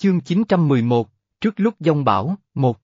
Chương 911, trước lúc giông bão, một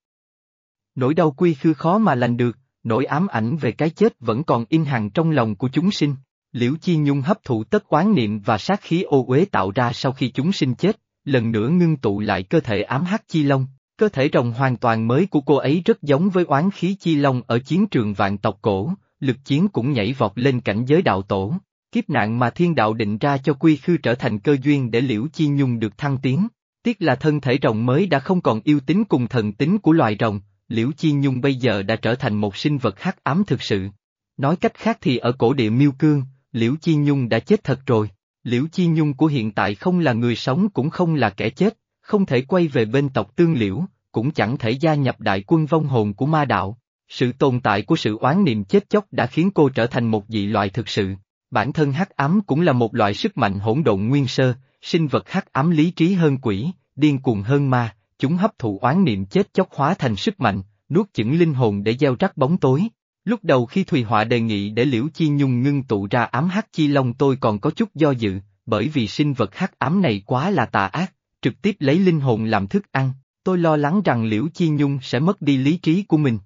Nỗi đau quy khư khó mà lành được, nỗi ám ảnh về cái chết vẫn còn in hằn trong lòng của chúng sinh. Liễu Chi Nhung hấp thụ tất quán niệm và sát khí ô uế tạo ra sau khi chúng sinh chết, lần nữa ngưng tụ lại cơ thể ám hắc chi long. Cơ thể rồng hoàn toàn mới của cô ấy rất giống với oán khí chi long ở chiến trường vạn tộc cổ, lực chiến cũng nhảy vọt lên cảnh giới đạo tổ. Kiếp nạn mà thiên đạo định ra cho quy khư trở thành cơ duyên để Liễu Chi Nhung được thăng tiến. Tiếc là thân thể rồng mới đã không còn yêu tính cùng thần tính của loài rồng, Liễu Chi Nhung bây giờ đã trở thành một sinh vật hắc ám thực sự. Nói cách khác thì ở cổ địa miêu cương, Liễu Chi Nhung đã chết thật rồi. Liễu Chi Nhung của hiện tại không là người sống cũng không là kẻ chết, không thể quay về bên tộc tương liễu, cũng chẳng thể gia nhập đại quân vong hồn của ma đạo. Sự tồn tại của sự oán niệm chết chóc đã khiến cô trở thành một dị loại thực sự. Bản thân hắc ám cũng là một loại sức mạnh hỗn độn nguyên sơ, sinh vật hắc ám lý trí hơn quỷ, điên cuồng hơn ma, chúng hấp thụ oán niệm chết chóc hóa thành sức mạnh, nuốt chửng linh hồn để gieo rắc bóng tối. Lúc đầu khi Thùy Họa đề nghị để Liễu Chi Nhung ngưng tụ ra ám hắc chi long tôi còn có chút do dự, bởi vì sinh vật hắc ám này quá là tà ác, trực tiếp lấy linh hồn làm thức ăn, tôi lo lắng rằng Liễu Chi Nhung sẽ mất đi lý trí của mình.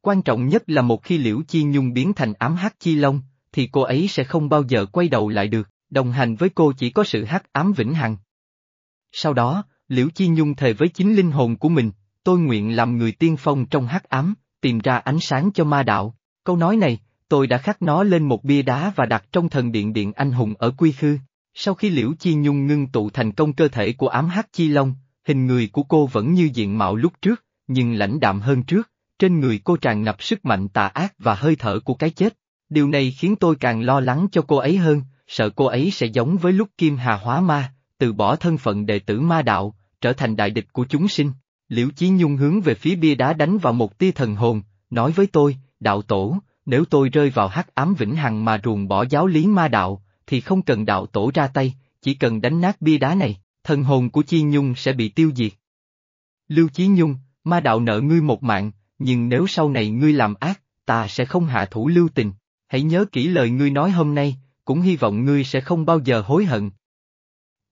Quan trọng nhất là một khi Liễu Chi Nhung biến thành ám hắc chi long, thì cô ấy sẽ không bao giờ quay đầu lại được, đồng hành với cô chỉ có sự hắc ám vĩnh hằng. Sau đó, Liễu Chi Nhung thề với chính linh hồn của mình, tôi nguyện làm người tiên phong trong hắc ám, tìm ra ánh sáng cho ma đạo. Câu nói này, tôi đã khắc nó lên một bia đá và đặt trong thần điện điện anh hùng ở Quy Khư. Sau khi Liễu Chi Nhung ngưng tụ thành công cơ thể của ám hắc chi long, hình người của cô vẫn như diện mạo lúc trước, nhưng lãnh đạm hơn trước, trên người cô tràn ngập sức mạnh tà ác và hơi thở của cái chết. Điều này khiến tôi càng lo lắng cho cô ấy hơn, sợ cô ấy sẽ giống với lúc Kim Hà hóa ma, từ bỏ thân phận đệ tử ma đạo, trở thành đại địch của chúng sinh. Liễu Chí Nhung hướng về phía bia đá đánh vào một tia thần hồn, nói với tôi, đạo tổ, nếu tôi rơi vào hắc ám vĩnh hằng mà ruồng bỏ giáo lý ma đạo, thì không cần đạo tổ ra tay, chỉ cần đánh nát bia đá này, thần hồn của Chi Nhung sẽ bị tiêu diệt. Lưu Chí Nhung, ma đạo nợ ngươi một mạng, nhưng nếu sau này ngươi làm ác, ta sẽ không hạ thủ lưu tình. Hãy nhớ kỹ lời ngươi nói hôm nay, cũng hy vọng ngươi sẽ không bao giờ hối hận.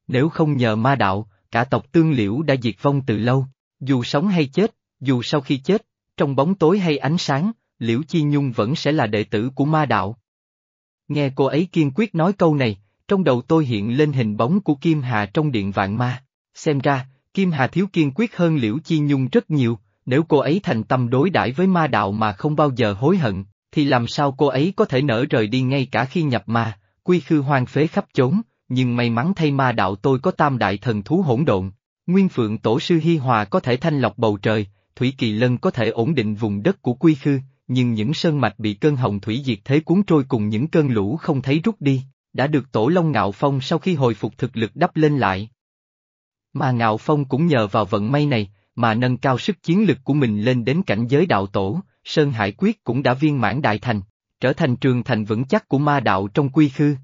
Nếu không nhờ ma đạo, cả tộc tương liễu đã diệt vong từ lâu, dù sống hay chết, dù sau khi chết, trong bóng tối hay ánh sáng, Liễu Chi Nhung vẫn sẽ là đệ tử của ma đạo. Nghe cô ấy kiên quyết nói câu này, trong đầu tôi hiện lên hình bóng của Kim Hà trong điện vạn ma. Xem ra, Kim Hà thiếu kiên quyết hơn Liễu Chi Nhung rất nhiều, nếu cô ấy thành tâm đối đãi với ma đạo mà không bao giờ hối hận, thì làm sao cô ấy có thể nở rời đi ngay cả khi nhập ma, quy khư hoang phế khắp chốn, nhưng may mắn thay ma đạo tôi có tam đại thần thú hỗn độn. Nguyên Phượng Tổ sư Hi Hòa có thể thanh lọc bầu trời, Thủy Kỳ Lân có thể ổn định vùng đất của quy khư, nhưng những sơn mạch bị cơn hồng thủy diệt thế cuốn trôi cùng những cơn lũ không thấy rút đi, đã được Tổ Long Ngạo Phong sau khi hồi phục thực lực đắp lên lại. Mà Ngạo Phong cũng nhờ vào vận may này, mà nâng cao sức chiến lực của mình lên đến cảnh giới đạo tổ, Sơn Hải Quyết cũng đã viên mãn đại thành, trở thành trường thành vững chắc của ma đạo trong quy khư.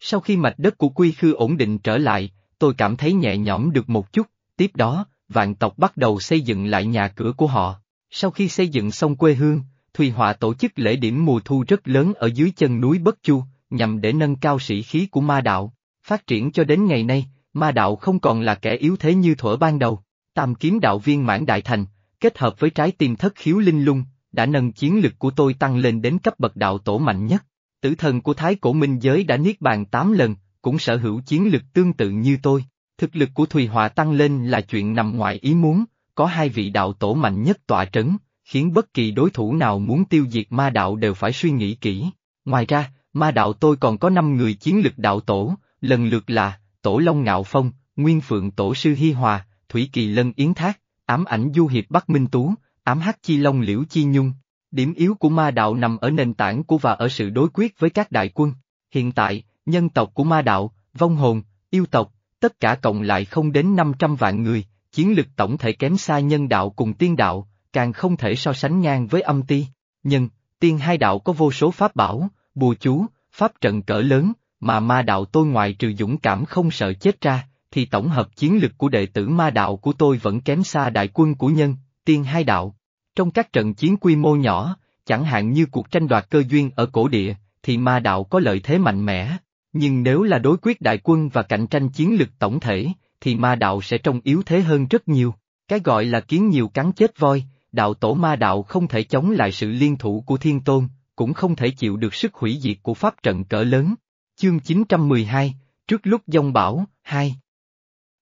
Sau khi mạch đất của quy khư ổn định trở lại, tôi cảm thấy nhẹ nhõm được một chút, tiếp đó, vạn tộc bắt đầu xây dựng lại nhà cửa của họ. Sau khi xây dựng xong quê hương, Thùy Họa tổ chức lễ điểm mùa thu rất lớn ở dưới chân núi Bất Chu, nhằm để nâng cao sĩ khí của ma đạo. Phát triển cho đến ngày nay, ma đạo không còn là kẻ yếu thế như thuở ban đầu. Tam kiếm đạo viên mãn đại thành, kết hợp với trái tim thất khiếu linh lung, đã nâng chiến lực của tôi tăng lên đến cấp bậc đạo tổ mạnh nhất. Tử thần của Thái Cổ Minh Giới đã niết bàn 8 lần, cũng sở hữu chiến lực tương tự như tôi. Thực lực của Thùy Họa tăng lên là chuyện nằm ngoài ý muốn, có hai vị đạo tổ mạnh nhất tọa trấn, khiến bất kỳ đối thủ nào muốn tiêu diệt ma đạo đều phải suy nghĩ kỹ. Ngoài ra, ma đạo tôi còn có 5 người chiến lực đạo tổ, lần lượt là, Tổ Long Ngạo Phong, Nguyên Phượng Tổ Sư Hi Hòa, Thủy Kỳ Lân Yến Thác, ám ảnh Du Hiệp Bắc Minh Tú, ám hắc chi long liễu chi nhung. Điểm yếu của ma đạo nằm ở nền tảng của và ở sự đối quyết với các đại quân. Hiện tại, nhân tộc của ma đạo, vong hồn, yêu tộc, tất cả cộng lại không đến 500 vạn người, chiến lực tổng thể kém xa nhân đạo cùng tiên đạo, càng không thể so sánh ngang với âm ti. Nhân, tiên hai đạo có vô số pháp bảo, bùa chú, pháp trận cỡ lớn, mà ma đạo tôi ngoài trừ dũng cảm không sợ chết ra, thì tổng hợp chiến lực của đệ tử ma đạo của tôi vẫn kém xa đại quân của nhân, tiên hai đạo. Trong các trận chiến quy mô nhỏ, chẳng hạn như cuộc tranh đoạt cơ duyên ở cổ địa, thì ma đạo có lợi thế mạnh mẽ, nhưng nếu là đối quyết đại quân và cạnh tranh chiến lực tổng thể, thì ma đạo sẽ trông yếu thế hơn rất nhiều. Cái gọi là kiến nhiều cắn chết voi, đạo tổ ma đạo không thể chống lại sự liên thủ của thiên tôn, cũng không thể chịu được sức hủy diệt của pháp trận cỡ lớn. Chương 912, trước lúc dông bão, 2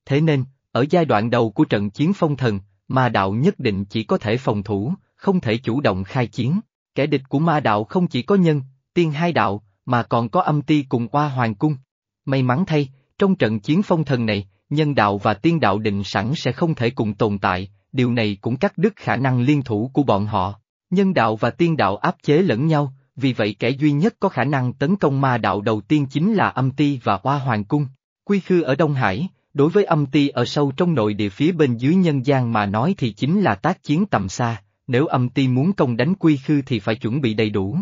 Thế nên, ở giai đoạn đầu của trận chiến phong thần, ma đạo nhất định chỉ có thể phòng thủ, không thể chủ động khai chiến. Kẻ địch của ma đạo không chỉ có nhân, tiên hai đạo, mà còn có âm ti cùng oa hoàng cung. May mắn thay, trong trận chiến phong thần này, nhân đạo và tiên đạo định sẵn sẽ không thể cùng tồn tại, điều này cũng cắt đứt khả năng liên thủ của bọn họ. Nhân đạo và tiên đạo áp chế lẫn nhau, vì vậy kẻ duy nhất có khả năng tấn công ma đạo đầu tiên chính là âm ti và oa hoàng cung. Quy khư ở Đông Hải, đối với âm ti ở sâu trong nội địa phía bên dưới nhân gian mà nói thì chính là tác chiến tầm xa, nếu âm ti muốn công đánh quy khư thì phải chuẩn bị đầy đủ.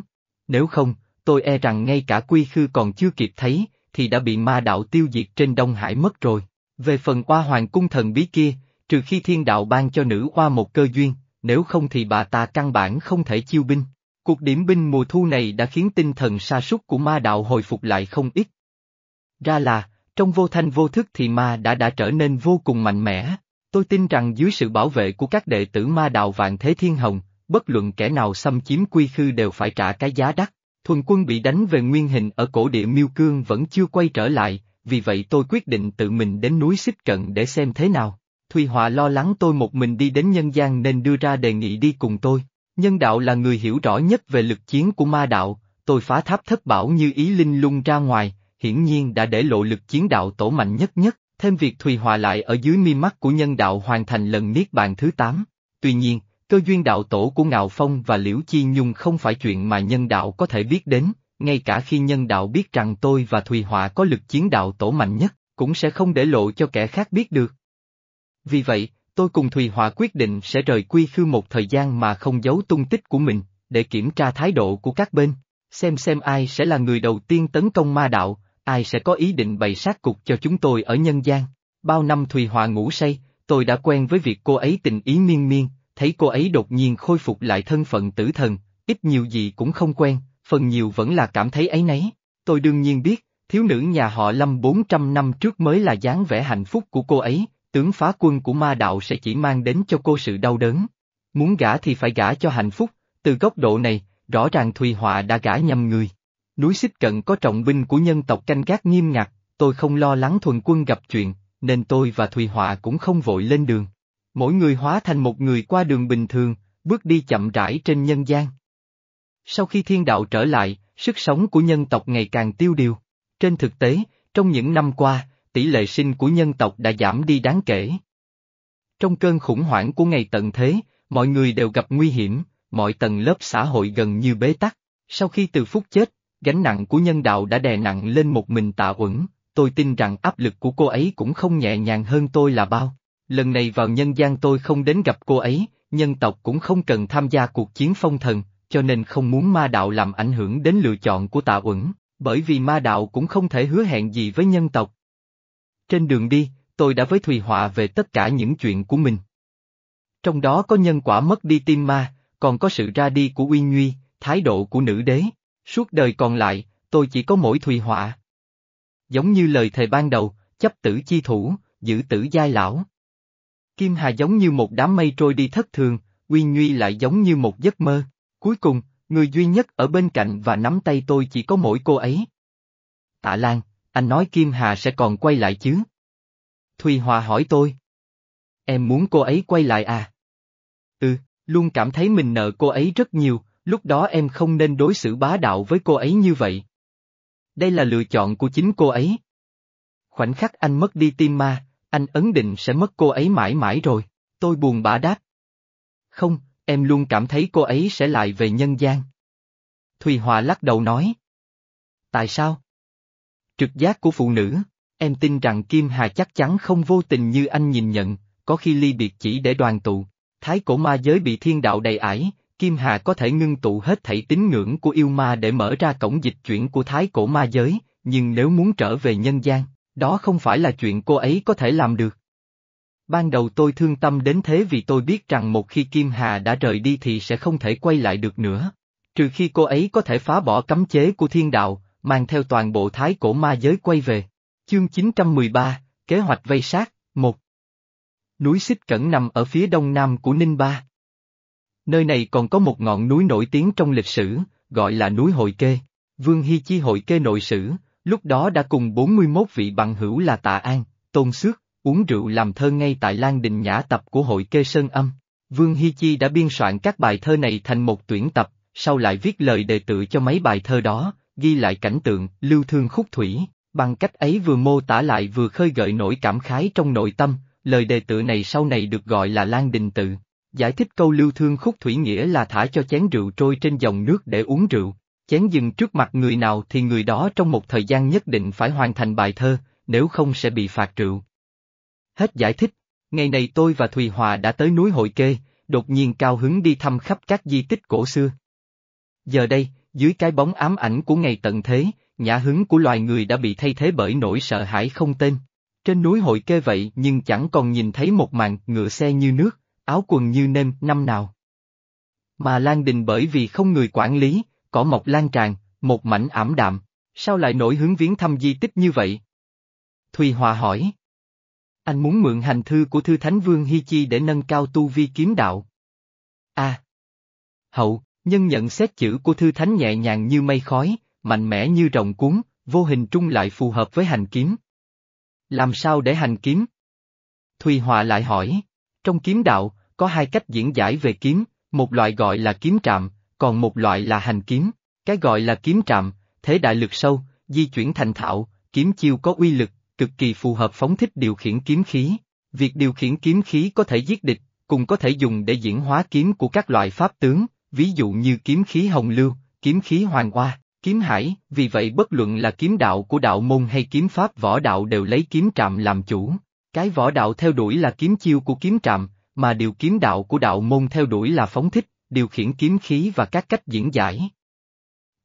Nếu không, tôi e rằng ngay cả quy khư còn chưa kịp thấy, thì đã bị ma đạo tiêu diệt trên Đông Hải mất rồi. Về phần oa hoàng cung thần bí kia, trừ khi thiên đạo ban cho nữ oa một cơ duyên, nếu không thì bà ta căn bản không thể chiêu binh. Cuộc điểm binh mùa thu này đã khiến tinh thần sa sút của ma đạo hồi phục lại không ít. Ra là, trong vô thanh vô thức thì ma đã đã trở nên vô cùng mạnh mẽ. Tôi tin rằng dưới sự bảo vệ của các đệ tử ma đạo vạn thế thiên hồng, bất luận kẻ nào xâm chiếm quy khư đều phải trả cái giá đắt. Thuần quân bị đánh về nguyên hình ở cổ địa miêu cương vẫn chưa quay trở lại, vì vậy tôi quyết định tự mình đến núi xích cận để xem thế nào. Thùy Họa lo lắng tôi một mình đi đến nhân gian nên đưa ra đề nghị đi cùng tôi. Nhân đạo là người hiểu rõ nhất về lực chiến của ma đạo, tôi phá tháp thất bảo như ý linh lung ra ngoài, hiển nhiên đã để lộ lực chiến đạo tổ mạnh nhất nhất, thêm việc Thùy Hòa lại ở dưới mi mắt của nhân đạo hoàn thành lần niết bàn thứ 8. Tuy nhiên, cơ duyên đạo tổ của Ngạo Phong và Liễu Chi Nhung không phải chuyện mà nhân đạo có thể biết đến, ngay cả khi nhân đạo biết rằng tôi và Thùy Họa có lực chiến đạo tổ mạnh nhất, cũng sẽ không để lộ cho kẻ khác biết được. Vì vậy, tôi cùng Thùy Họa quyết định sẽ rời quy khư một thời gian mà không giấu tung tích của mình, để kiểm tra thái độ của các bên, xem xem ai sẽ là người đầu tiên tấn công ma đạo, ai sẽ có ý định bày sát cục cho chúng tôi ở nhân gian. Bao năm Thùy hòa ngủ say, tôi đã quen với việc cô ấy tình ý miên miên, thấy cô ấy đột nhiên khôi phục lại thân phận tử thần, ít nhiều gì cũng không quen, phần nhiều vẫn là cảm thấy ấy nấy. Tôi đương nhiên biết, thiếu nữ nhà họ Lâm 400 năm trước mới là dáng vẻ hạnh phúc của cô ấy, tướng phá quân của ma đạo sẽ chỉ mang đến cho cô sự đau đớn. Muốn gả thì phải gả cho hạnh phúc, từ góc độ này, rõ ràng Thùy Họa đã gả nhầm người. Núi xích cận có trọng binh của nhân tộc canh gác nghiêm ngặt, tôi không lo lắng thuần quân gặp chuyện, nên tôi và Thùy Họa cũng không vội lên đường. Mỗi người hóa thành một người qua đường bình thường, bước đi chậm rãi trên nhân gian. Sau khi thiên đạo trở lại, sức sống của nhân tộc ngày càng tiêu điều. Trên thực tế, trong những năm qua, tỷ lệ sinh của nhân tộc đã giảm đi đáng kể. Trong cơn khủng hoảng của ngày tận thế, mọi người đều gặp nguy hiểm, mọi tầng lớp xã hội gần như bế tắc. Sau khi từ phút chết, gánh nặng của nhân đạo đã đè nặng lên một mình tạ uẩn, tôi tin rằng áp lực của cô ấy cũng không nhẹ nhàng hơn tôi là bao. Lần này vào nhân gian tôi không đến gặp cô ấy, nhân tộc cũng không cần tham gia cuộc chiến phong thần, cho nên không muốn ma đạo làm ảnh hưởng đến lựa chọn của tạ uẩn, bởi vì ma đạo cũng không thể hứa hẹn gì với nhân tộc. Trên đường đi, tôi đã với Thùy Họa về tất cả những chuyện của mình. Trong đó có nhân quả mất đi tim ma, còn có sự ra đi của Uyên Nhuy, thái độ của nữ đế. Suốt đời còn lại, tôi chỉ có mỗi Thùy Họa. Giống như lời thề ban đầu, chấp tử chi thủ, giữ tử giai lão. Kim Hà giống như một đám mây trôi đi thất thường, Quy Nguy lại giống như một giấc mơ. Cuối cùng, người duy nhất ở bên cạnh và nắm tay tôi chỉ có mỗi cô ấy. Tạ Lan, anh nói Kim Hà sẽ còn quay lại chứ? Thùy Hòa hỏi tôi. Em muốn cô ấy quay lại à? Ừ, luôn cảm thấy mình nợ cô ấy rất nhiều, lúc đó em không nên đối xử bá đạo với cô ấy như vậy. Đây là lựa chọn của chính cô ấy. Khoảnh khắc anh mất đi tim ma, anh ấn định sẽ mất cô ấy mãi mãi rồi, tôi buồn bã đáp. Không, em luôn cảm thấy cô ấy sẽ lại về nhân gian. Thùy Hòa lắc đầu nói. Tại sao? Trực giác của phụ nữ, em tin rằng Kim Hà chắc chắn không vô tình như anh nhìn nhận, có khi ly biệt chỉ để đoàn tụ. Thái cổ ma giới bị thiên đạo đầy ải, Kim Hà có thể ngưng tụ hết thảy tín ngưỡng của yêu ma để mở ra cổng dịch chuyển của thái cổ ma giới, nhưng nếu muốn trở về nhân gian, đó không phải là chuyện cô ấy có thể làm được. Ban đầu tôi thương tâm đến thế vì tôi biết rằng một khi Kim Hà đã rời đi thì sẽ không thể quay lại được nữa. Trừ khi cô ấy có thể phá bỏ cấm chế của thiên đạo, mang theo toàn bộ thái cổ ma giới quay về. Chương 913, Kế hoạch vây sát, Một Núi Xích Cẩn nằm ở phía đông nam của Ninh Ba. Nơi này còn có một ngọn núi nổi tiếng trong lịch sử, gọi là núi Hội Kê. Vương Hy Chi Hội Kê nội sử, lúc đó đã cùng 41 vị bằng hữu là Tạ An, Tôn Xước, uống rượu làm thơ ngay tại Lan Đình Nhã tập của Hội Kê Sơn Âm. Vương Hy Chi đã biên soạn các bài thơ này thành một tuyển tập, sau lại viết lời đề tự cho mấy bài thơ đó, ghi lại cảnh tượng, lưu thương khúc thủy, bằng cách ấy vừa mô tả lại vừa khơi gợi nỗi cảm khái trong nội tâm, lời đề tự này sau này được gọi là Lan Đình Tự. Giải thích câu lưu thương khúc thủy nghĩa là thả cho chén rượu trôi trên dòng nước để uống rượu, chén dừng trước mặt người nào thì người đó trong một thời gian nhất định phải hoàn thành bài thơ, nếu không sẽ bị phạt rượu. Hết giải thích, ngày này tôi và Thùy Hòa đã tới núi Hội Kê, đột nhiên cao hứng đi thăm khắp các di tích cổ xưa. Giờ đây, dưới cái bóng ám ảnh của ngày tận thế, nhã hứng của loài người đã bị thay thế bởi nỗi sợ hãi không tên. Trên núi hội kê vậy nhưng chẳng còn nhìn thấy một màn ngựa xe như nước, áo quần như nêm năm nào. Mà Lan Đình bởi vì không người quản lý, cỏ mọc lan tràn, một mảnh ảm đạm, sao lại nổi hướng viếng thăm di tích như vậy? Thùy Hòa hỏi. Anh muốn mượn hành thư của Thư Thánh Vương Hi Chi để nâng cao tu vi kiếm đạo. À. Hậu, nhân nhận xét chữ của Thư Thánh nhẹ nhàng như mây khói, mạnh mẽ như rồng cuốn, vô hình trung lại phù hợp với hành kiếm. Làm sao để hành kiếm? Thùy Hòa lại hỏi, trong kiếm đạo, có hai cách diễn giải về kiếm, một loại gọi là kiếm trạm, còn một loại là hành kiếm. Cái gọi là kiếm trạm, thế đại lực sâu, di chuyển thành thạo, kiếm chiêu có uy lực, cực kỳ phù hợp phóng thích điều khiển kiếm khí. Việc điều khiển kiếm khí có thể giết địch, cùng có thể dùng để diễn hóa kiếm của các loại pháp tướng, ví dụ như kiếm khí hồng lưu, kiếm khí hoàng hoa kiếm hải, vì vậy bất luận là kiếm đạo của đạo môn hay kiếm pháp võ đạo đều lấy kiếm trạm làm chủ. Cái võ đạo theo đuổi là kiếm chiêu của kiếm trạm, mà điều kiếm đạo của đạo môn theo đuổi là phóng thích, điều khiển kiếm khí và các cách diễn giải.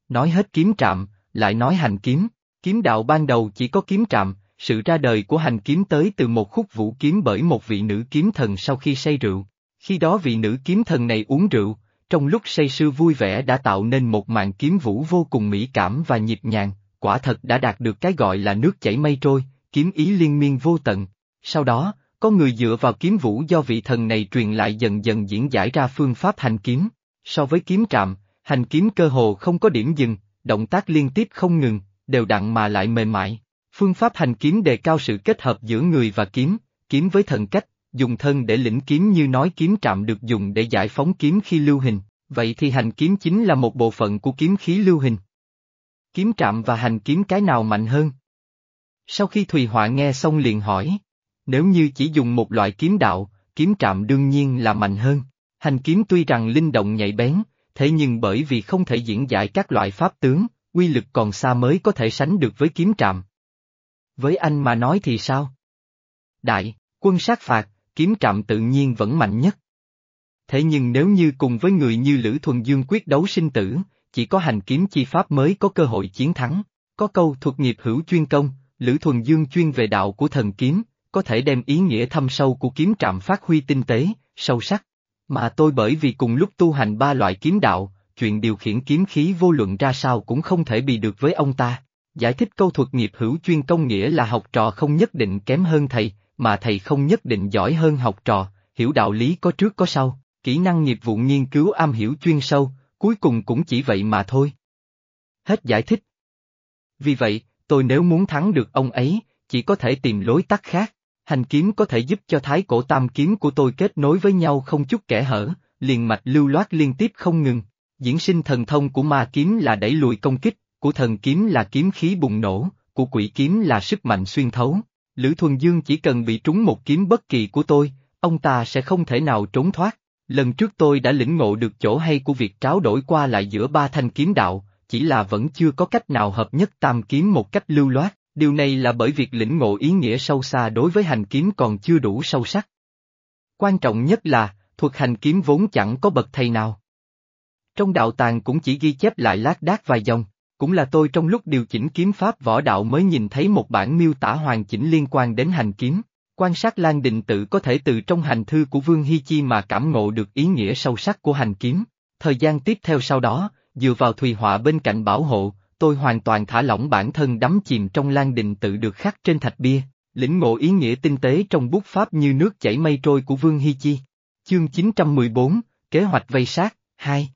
Nói hết kiếm trạm, lại nói hành kiếm, kiếm đạo ban đầu chỉ có kiếm trạm, sự ra đời của hành kiếm tới từ một khúc vũ kiếm bởi một vị nữ kiếm thần sau khi say rượu. Khi đó vị nữ kiếm thần này uống rượu, trong lúc say sưa vui vẻ đã tạo nên một màn kiếm vũ vô cùng mỹ cảm và nhịp nhàng, quả thật đã đạt được cái gọi là nước chảy mây trôi, kiếm ý liên miên vô tận. Sau đó, có người dựa vào kiếm vũ do vị thần này truyền lại dần dần diễn giải ra phương pháp hành kiếm. So với kiếm trạm, hành kiếm cơ hồ không có điểm dừng, động tác liên tiếp không ngừng, đều đặn mà lại mềm mại. Phương pháp hành kiếm đề cao sự kết hợp giữa người và kiếm, kiếm với thần cách, dùng thân để lĩnh kiếm như nói kiếm trạm được dùng để giải phóng kiếm khi lưu hình, vậy thì hành kiếm chính là một bộ phận của kiếm khí lưu hình. Kiếm trạm và hành kiếm cái nào mạnh hơn? Sau khi Thùy Họa nghe xong liền hỏi, nếu như chỉ dùng một loại kiếm đạo, kiếm trạm đương nhiên là mạnh hơn. Hành kiếm tuy rằng linh động nhạy bén, thế nhưng bởi vì không thể diễn giải các loại pháp tướng, quy lực còn xa mới có thể sánh được với kiếm trạm. Với anh mà nói thì sao? Đại, quân sát phạt, kiếm trạm tự nhiên vẫn mạnh nhất. Thế nhưng nếu như cùng với người như Lữ Thuần Dương quyết đấu sinh tử, chỉ có hành kiếm chi pháp mới có cơ hội chiến thắng. Có câu thuật nghiệp hữu chuyên công, Lữ Thuần Dương chuyên về đạo của thần kiếm, có thể đem ý nghĩa thâm sâu của kiếm trạm phát huy tinh tế, sâu sắc. Mà tôi bởi vì cùng lúc tu hành ba loại kiếm đạo, chuyện điều khiển kiếm khí vô luận ra sao cũng không thể bị được với ông ta. Giải thích câu thuật nghiệp hữu chuyên công nghĩa là học trò không nhất định kém hơn thầy, mà thầy không nhất định giỏi hơn học trò, hiểu đạo lý có trước có sau, kỹ năng nghiệp vụ nghiên cứu am hiểu chuyên sâu, cuối cùng cũng chỉ vậy mà thôi. Hết giải thích. Vì vậy, tôi nếu muốn thắng được ông ấy, chỉ có thể tìm lối tắt khác. Hành kiếm có thể giúp cho thái cổ tam kiếm của tôi kết nối với nhau không chút kẻ hở, liền mạch lưu loát liên tiếp không ngừng. Diễn sinh thần thông của ma kiếm là đẩy lùi công kích, của thần kiếm là kiếm khí bùng nổ, của quỷ kiếm là sức mạnh xuyên thấu. Lữ Thuần Dương chỉ cần bị trúng một kiếm bất kỳ của tôi, ông ta sẽ không thể nào trốn thoát. Lần trước tôi đã lĩnh ngộ được chỗ hay của việc tráo đổi qua lại giữa ba thanh kiếm đạo, chỉ là vẫn chưa có cách nào hợp nhất tam kiếm một cách lưu loát. Điều này là bởi việc lĩnh ngộ ý nghĩa sâu xa đối với hành kiếm còn chưa đủ sâu sắc. Quan trọng nhất là, thuật hành kiếm vốn chẳng có bậc thầy nào. Trong đạo tàng cũng chỉ ghi chép lại lát đác vài dòng, cũng là tôi trong lúc điều chỉnh kiếm pháp võ đạo mới nhìn thấy một bản miêu tả hoàn chỉnh liên quan đến hành kiếm. Quan sát Lan Định tự có thể từ trong hành thư của Vương Hy Chi mà cảm ngộ được ý nghĩa sâu sắc của hành kiếm. Thời gian tiếp theo sau đó, dựa vào Thùy Họa bên cạnh bảo hộ, tôi hoàn toàn thả lỏng bản thân đắm chìm trong lan đình tự được khắc trên thạch bia, Lĩnh ngộ ý nghĩa tinh tế trong bút pháp như nước chảy mây trôi của Vương Hy Chi. Chương 914, Kế hoạch vây sát, 2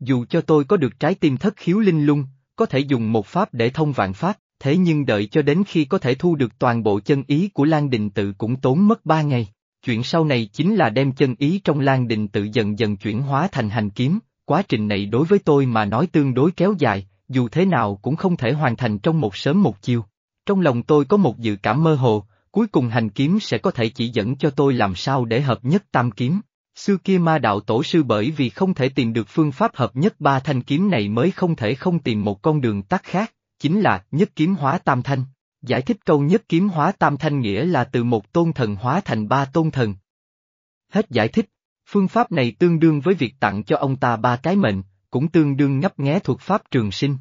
Dù cho tôi có được trái tim thất khiếu linh lung, có thể dùng một pháp để thông vạn pháp, thế nhưng đợi cho đến khi có thể thu được toàn bộ chân ý của Lan Đình Tự cũng tốn mất ba ngày. Chuyện sau này chính là đem chân ý trong Lan Đình Tự dần dần chuyển hóa thành hành kiếm, quá trình này đối với tôi mà nói tương đối kéo dài, dù thế nào cũng không thể hoàn thành trong một sớm một chiều. Trong lòng tôi có một dự cảm mơ hồ, cuối cùng hành kiếm sẽ có thể chỉ dẫn cho tôi làm sao để hợp nhất tam kiếm. Xưa kia ma đạo tổ sư bởi vì không thể tìm được phương pháp hợp nhất ba thanh kiếm này mới không thể không tìm một con đường tắt khác, chính là nhất kiếm hóa tam thanh. Giải thích câu nhất kiếm hóa tam thanh nghĩa là từ một tôn thần hóa thành ba tôn thần. Hết giải thích, phương pháp này tương đương với việc tặng cho ông ta ba cái mệnh, cũng tương đương ngấp nghé thuật pháp trường sinh.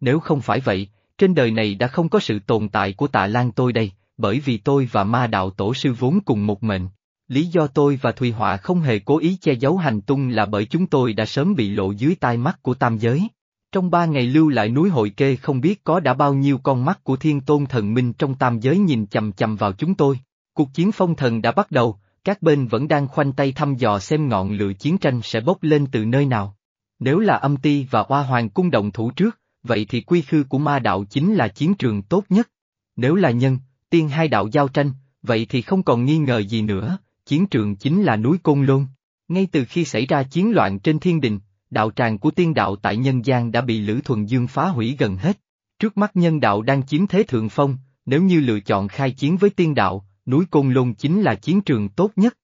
Nếu không phải vậy, trên đời này đã không có sự tồn tại của tạ lan tôi đây, bởi vì tôi và ma đạo tổ sư vốn cùng một mệnh. Lý do tôi và Thùy Họa không hề cố ý che giấu hành tung là bởi chúng tôi đã sớm bị lộ dưới tai mắt của tam giới. Trong ba ngày lưu lại núi hội kê không biết có đã bao nhiêu con mắt của thiên tôn thần minh trong tam giới nhìn chầm chầm vào chúng tôi. Cuộc chiến phong thần đã bắt đầu, các bên vẫn đang khoanh tay thăm dò xem ngọn lửa chiến tranh sẽ bốc lên từ nơi nào. Nếu là âm ti và hoa hoàng cung động thủ trước, vậy thì quy khư của ma đạo chính là chiến trường tốt nhất. Nếu là nhân, tiên hai đạo giao tranh, vậy thì không còn nghi ngờ gì nữa, chiến trường chính là núi Côn Lôn. Ngay từ khi xảy ra chiến loạn trên thiên đình, đạo tràng của tiên đạo tại nhân gian đã bị Lữ Thuần Dương phá hủy gần hết. Trước mắt nhân đạo đang chiếm thế thượng phong, nếu như lựa chọn khai chiến với tiên đạo, núi Côn Lôn chính là chiến trường tốt nhất.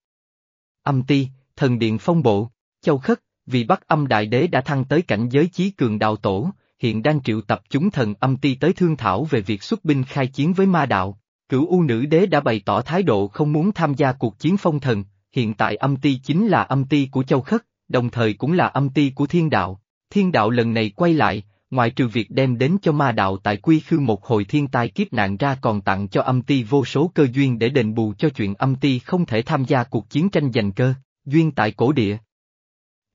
Âm ti, thần điện phong bộ, châu khất, vì Bắc âm đại đế đã thăng tới cảnh giới chí cường đạo tổ, hiện đang triệu tập chúng thần âm ti tới thương thảo về việc xuất binh khai chiến với ma đạo. Cửu U nữ đế đã bày tỏ thái độ không muốn tham gia cuộc chiến phong thần, hiện tại âm ti chính là âm ti của châu khất, đồng thời cũng là âm ti của thiên đạo. Thiên đạo lần này quay lại, ngoại trừ việc đem đến cho ma đạo tại quy khư một hồi thiên tai kiếp nạn ra còn tặng cho âm ti vô số cơ duyên để đền bù cho chuyện âm ti không thể tham gia cuộc chiến tranh giành cơ, duyên tại cổ địa.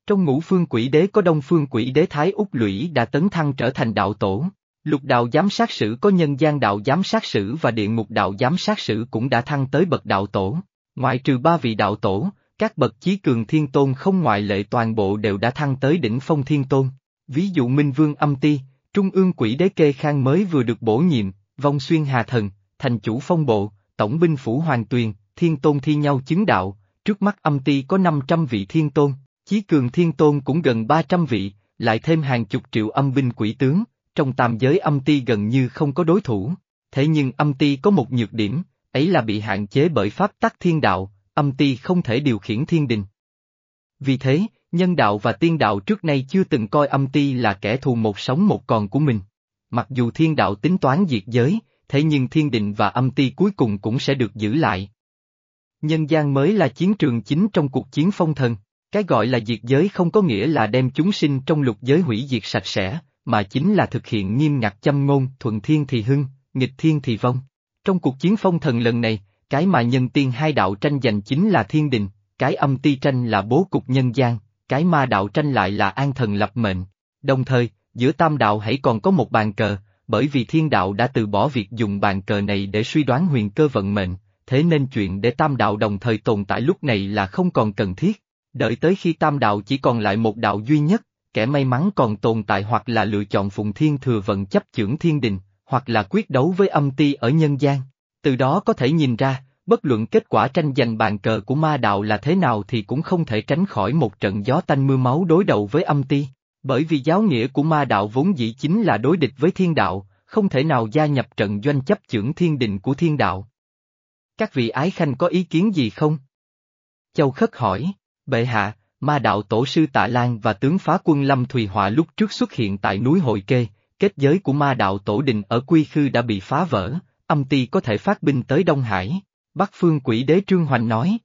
Trong ngũ phương quỷ đế có đông phương quỷ đế Thái Úc Lũy đã tấn thăng trở thành đạo tổ. Lục đạo giám sát sử có nhân gian đạo giám sát sử và địa ngục đạo giám sát sử cũng đã thăng tới bậc đạo tổ. Ngoại trừ ba vị đạo tổ, các bậc chí cường thiên tôn không ngoại lệ toàn bộ đều đã thăng tới đỉnh phong thiên tôn. Ví dụ Minh Vương âm ti, Trung ương quỷ đế kê khang mới vừa được bổ nhiệm, vong xuyên hà thần, thành chủ phong bộ, tổng binh phủ hoàng tuyền, thiên tôn thi nhau chứng đạo, trước mắt âm ti có 500 vị thiên tôn, chí cường thiên tôn cũng gần 300 vị, lại thêm hàng chục triệu âm binh quỷ tướng, trong tam giới âm ti gần như không có đối thủ. Thế nhưng âm ti có một nhược điểm, ấy là bị hạn chế bởi pháp tắc thiên đạo, âm ti không thể điều khiển thiên đình. Vì thế, nhân đạo và tiên đạo trước nay chưa từng coi âm ti là kẻ thù một sống một còn của mình. Mặc dù thiên đạo tính toán diệt giới, thế nhưng thiên đình và âm ti cuối cùng cũng sẽ được giữ lại. Nhân gian mới là chiến trường chính trong cuộc chiến phong thần. Cái gọi là diệt giới không có nghĩa là đem chúng sinh trong lục giới hủy diệt sạch sẽ, mà chính là thực hiện nghiêm ngặt châm ngôn thuận thiên thì hưng, nghịch thiên thì vong. Trong cuộc chiến phong thần lần này, cái mà nhân tiên hai đạo tranh giành chính là thiên đình, cái âm ti tranh là bố cục nhân gian, cái ma đạo tranh lại là an thần lập mệnh. Đồng thời, giữa tam đạo hãy còn có một bàn cờ, bởi vì thiên đạo đã từ bỏ việc dùng bàn cờ này để suy đoán huyền cơ vận mệnh, thế nên chuyện để tam đạo đồng thời tồn tại lúc này là không còn cần thiết. Đợi tới khi tam đạo chỉ còn lại một đạo duy nhất, kẻ may mắn còn tồn tại hoặc là lựa chọn phụng thiên thừa vận chấp chưởng thiên đình, hoặc là quyết đấu với âm ti ở nhân gian. Từ đó có thể nhìn ra, bất luận kết quả tranh giành bàn cờ của ma đạo là thế nào thì cũng không thể tránh khỏi một trận gió tanh mưa máu đối đầu với âm ti. Bởi vì giáo nghĩa của ma đạo vốn dĩ chính là đối địch với thiên đạo, không thể nào gia nhập trận doanh chấp chưởng thiên đình của thiên đạo. Các vị ái khanh có ý kiến gì không? Châu Khất hỏi, bệ hạ, ma đạo tổ sư Tạ Lan và tướng phá quân Lâm Thùy Họa lúc trước xuất hiện tại núi Hội Kê, kết giới của ma đạo tổ đình ở Quy Khư đã bị phá vỡ, âm ti có thể phát binh tới Đông Hải, Bắc phương quỷ đế Trương Hoành nói.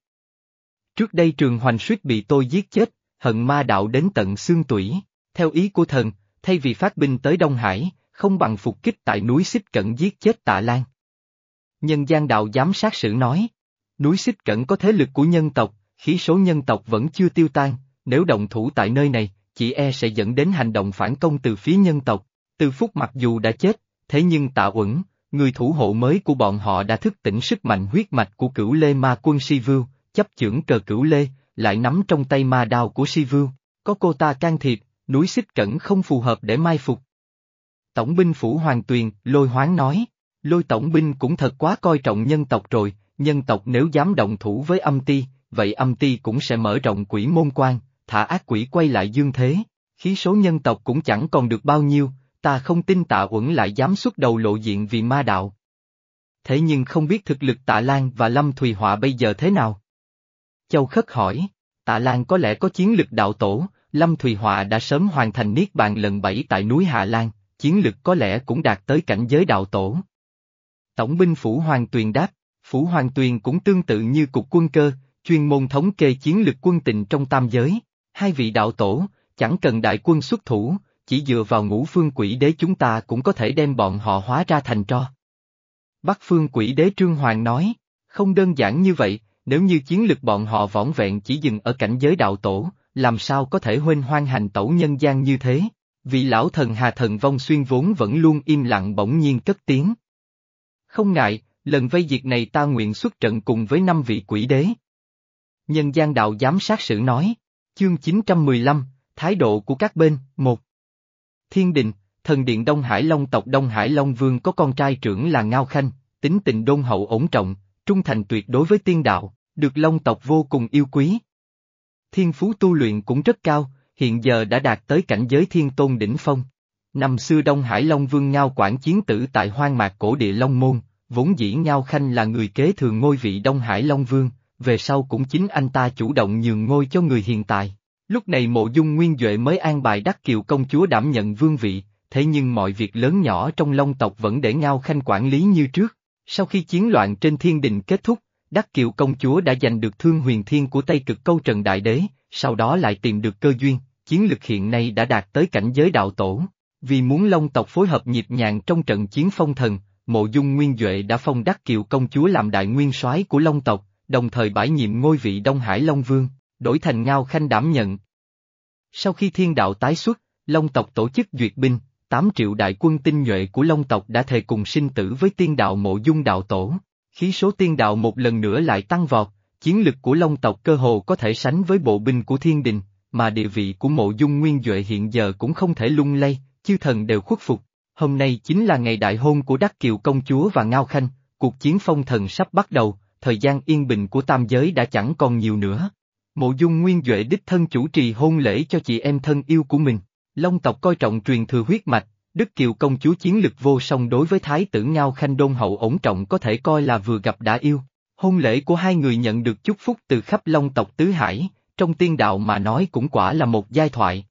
Trước đây Trường Hoành suýt bị tôi giết chết, hận ma đạo đến tận xương tủy, theo ý của thần, thay vì phát binh tới Đông Hải, không bằng phục kích tại núi Xích Cẩn giết chết Tạ Lan. Nhân gian đạo giám sát sử nói, núi Xích Cẩn có thế lực của nhân tộc, khí số nhân tộc vẫn chưa tiêu tan, nếu động thủ tại nơi này, chỉ e sẽ dẫn đến hành động phản công từ phía nhân tộc. Từ phút mặc dù đã chết, thế nhưng tạ uẩn, người thủ hộ mới của bọn họ đã thức tỉnh sức mạnh huyết mạch của cửu lê ma quân Si Vưu, chấp chưởng cờ cửu lê, lại nắm trong tay ma đao của Si Vưu. Có cô ta can thiệp, núi xích cẩn không phù hợp để mai phục. Tổng binh phủ Hoàng Tuyền, lôi hoáng nói, lôi tổng binh cũng thật quá coi trọng nhân tộc rồi, nhân tộc nếu dám động thủ với âm ti, vậy âm ti cũng sẽ mở rộng quỷ môn quan, thả ác quỷ quay lại dương thế. Khí số nhân tộc cũng chẳng còn được bao nhiêu, ta không tin tạ uẩn lại dám xuất đầu lộ diện vì ma đạo. Thế nhưng không biết thực lực tạ Lan và Lâm Thùy Họa bây giờ thế nào? Châu Khất hỏi, tạ Lan có lẽ có chiến lực đạo tổ, Lâm Thùy Họa đã sớm hoàn thành niết bàn lần bảy tại núi Hạ Lan, chiến lực có lẽ cũng đạt tới cảnh giới đạo tổ. Tổng binh Phủ Hoàng Tuyền đáp, Phủ Hoàng Tuyền cũng tương tự như cục quân cơ, chuyên môn thống kê chiến lực quân tình trong tam giới. Hai vị đạo tổ, chẳng cần đại quân xuất thủ, chỉ dựa vào ngũ phương quỷ đế chúng ta cũng có thể đem bọn họ hóa ra thành tro. Bắc phương quỷ đế Trương Hoàng nói, không đơn giản như vậy, nếu như chiến lực bọn họ võn vẹn chỉ dừng ở cảnh giới đạo tổ, làm sao có thể huynh hoang hành tẩu nhân gian như thế? Vị lão thần Hà Thần Vong Xuyên vốn vẫn luôn im lặng bỗng nhiên cất tiếng. Không ngại, lần vây diệt này ta nguyện xuất trận cùng với năm vị quỷ đế. Nhân gian đạo giám sát sử nói, chương 915, thái độ của các bên, một. Thiên đình, thần điện Đông Hải Long tộc Đông Hải Long Vương có con trai trưởng là Ngao Khanh, tính tình đôn hậu ổn trọng, trung thành tuyệt đối với tiên đạo, được Long tộc vô cùng yêu quý. Thiên phú tu luyện cũng rất cao, hiện giờ đã đạt tới cảnh giới thiên tôn đỉnh phong. Năm xưa Đông Hải Long Vương Ngao Quản chiến tử tại hoang mạc cổ địa Long Môn, vốn dĩ Ngao Khanh là người kế thừa ngôi vị Đông Hải Long Vương, về sau cũng chính anh ta chủ động nhường ngôi cho người hiện tại. Lúc này mộ dung nguyên Duệ mới an bài đắc kiều công chúa đảm nhận vương vị, thế nhưng mọi việc lớn nhỏ trong long tộc vẫn để Ngao Khanh quản lý như trước. Sau khi chiến loạn trên thiên đình kết thúc, Đắc Kiều công chúa đã giành được thương huyền thiên của Tây Cực Câu Trần Đại Đế, sau đó lại tìm được cơ duyên, chiến lực hiện nay đã đạt tới cảnh giới đạo tổ. Vì muốn Long tộc phối hợp nhịp nhàng trong trận chiến phong thần, Mộ Dung Nguyên Duệ đã phong Đắc Kiều công chúa làm đại nguyên soái của Long tộc, đồng thời bãi nhiệm ngôi vị Đông Hải Long Vương, đổi thành Ngao Khanh đảm nhận. Sau khi thiên đạo tái xuất, Long tộc tổ chức duyệt binh, 8 triệu đại quân tinh nhuệ của Long tộc đã thề cùng sinh tử với tiên đạo mộ dung đạo tổ. Khí số tiên đạo một lần nữa lại tăng vọt, chiến lực của Long tộc cơ hồ có thể sánh với bộ binh của thiên đình, mà địa vị của mộ dung nguyên Duệ hiện giờ cũng không thể lung lay, chư thần đều khuất phục. Hôm nay chính là ngày đại hôn của Đắc Kiều công chúa và Ngao Khanh, cuộc chiến phong thần sắp bắt đầu, thời gian yên bình của tam giới đã chẳng còn nhiều nữa. Mộ dung nguyên Duệ đích thân chủ trì hôn lễ cho chị em thân yêu của mình. Long tộc coi trọng truyền thừa huyết mạch, Đức Kiều công chúa chiến lực vô song đối với thái tử Ngao Khanh Đôn hậu ổn trọng có thể coi là vừa gặp đã yêu. Hôn lễ của hai người nhận được chúc phúc từ khắp Long tộc Tứ Hải, trong tiên đạo mà nói cũng quả là một giai thoại.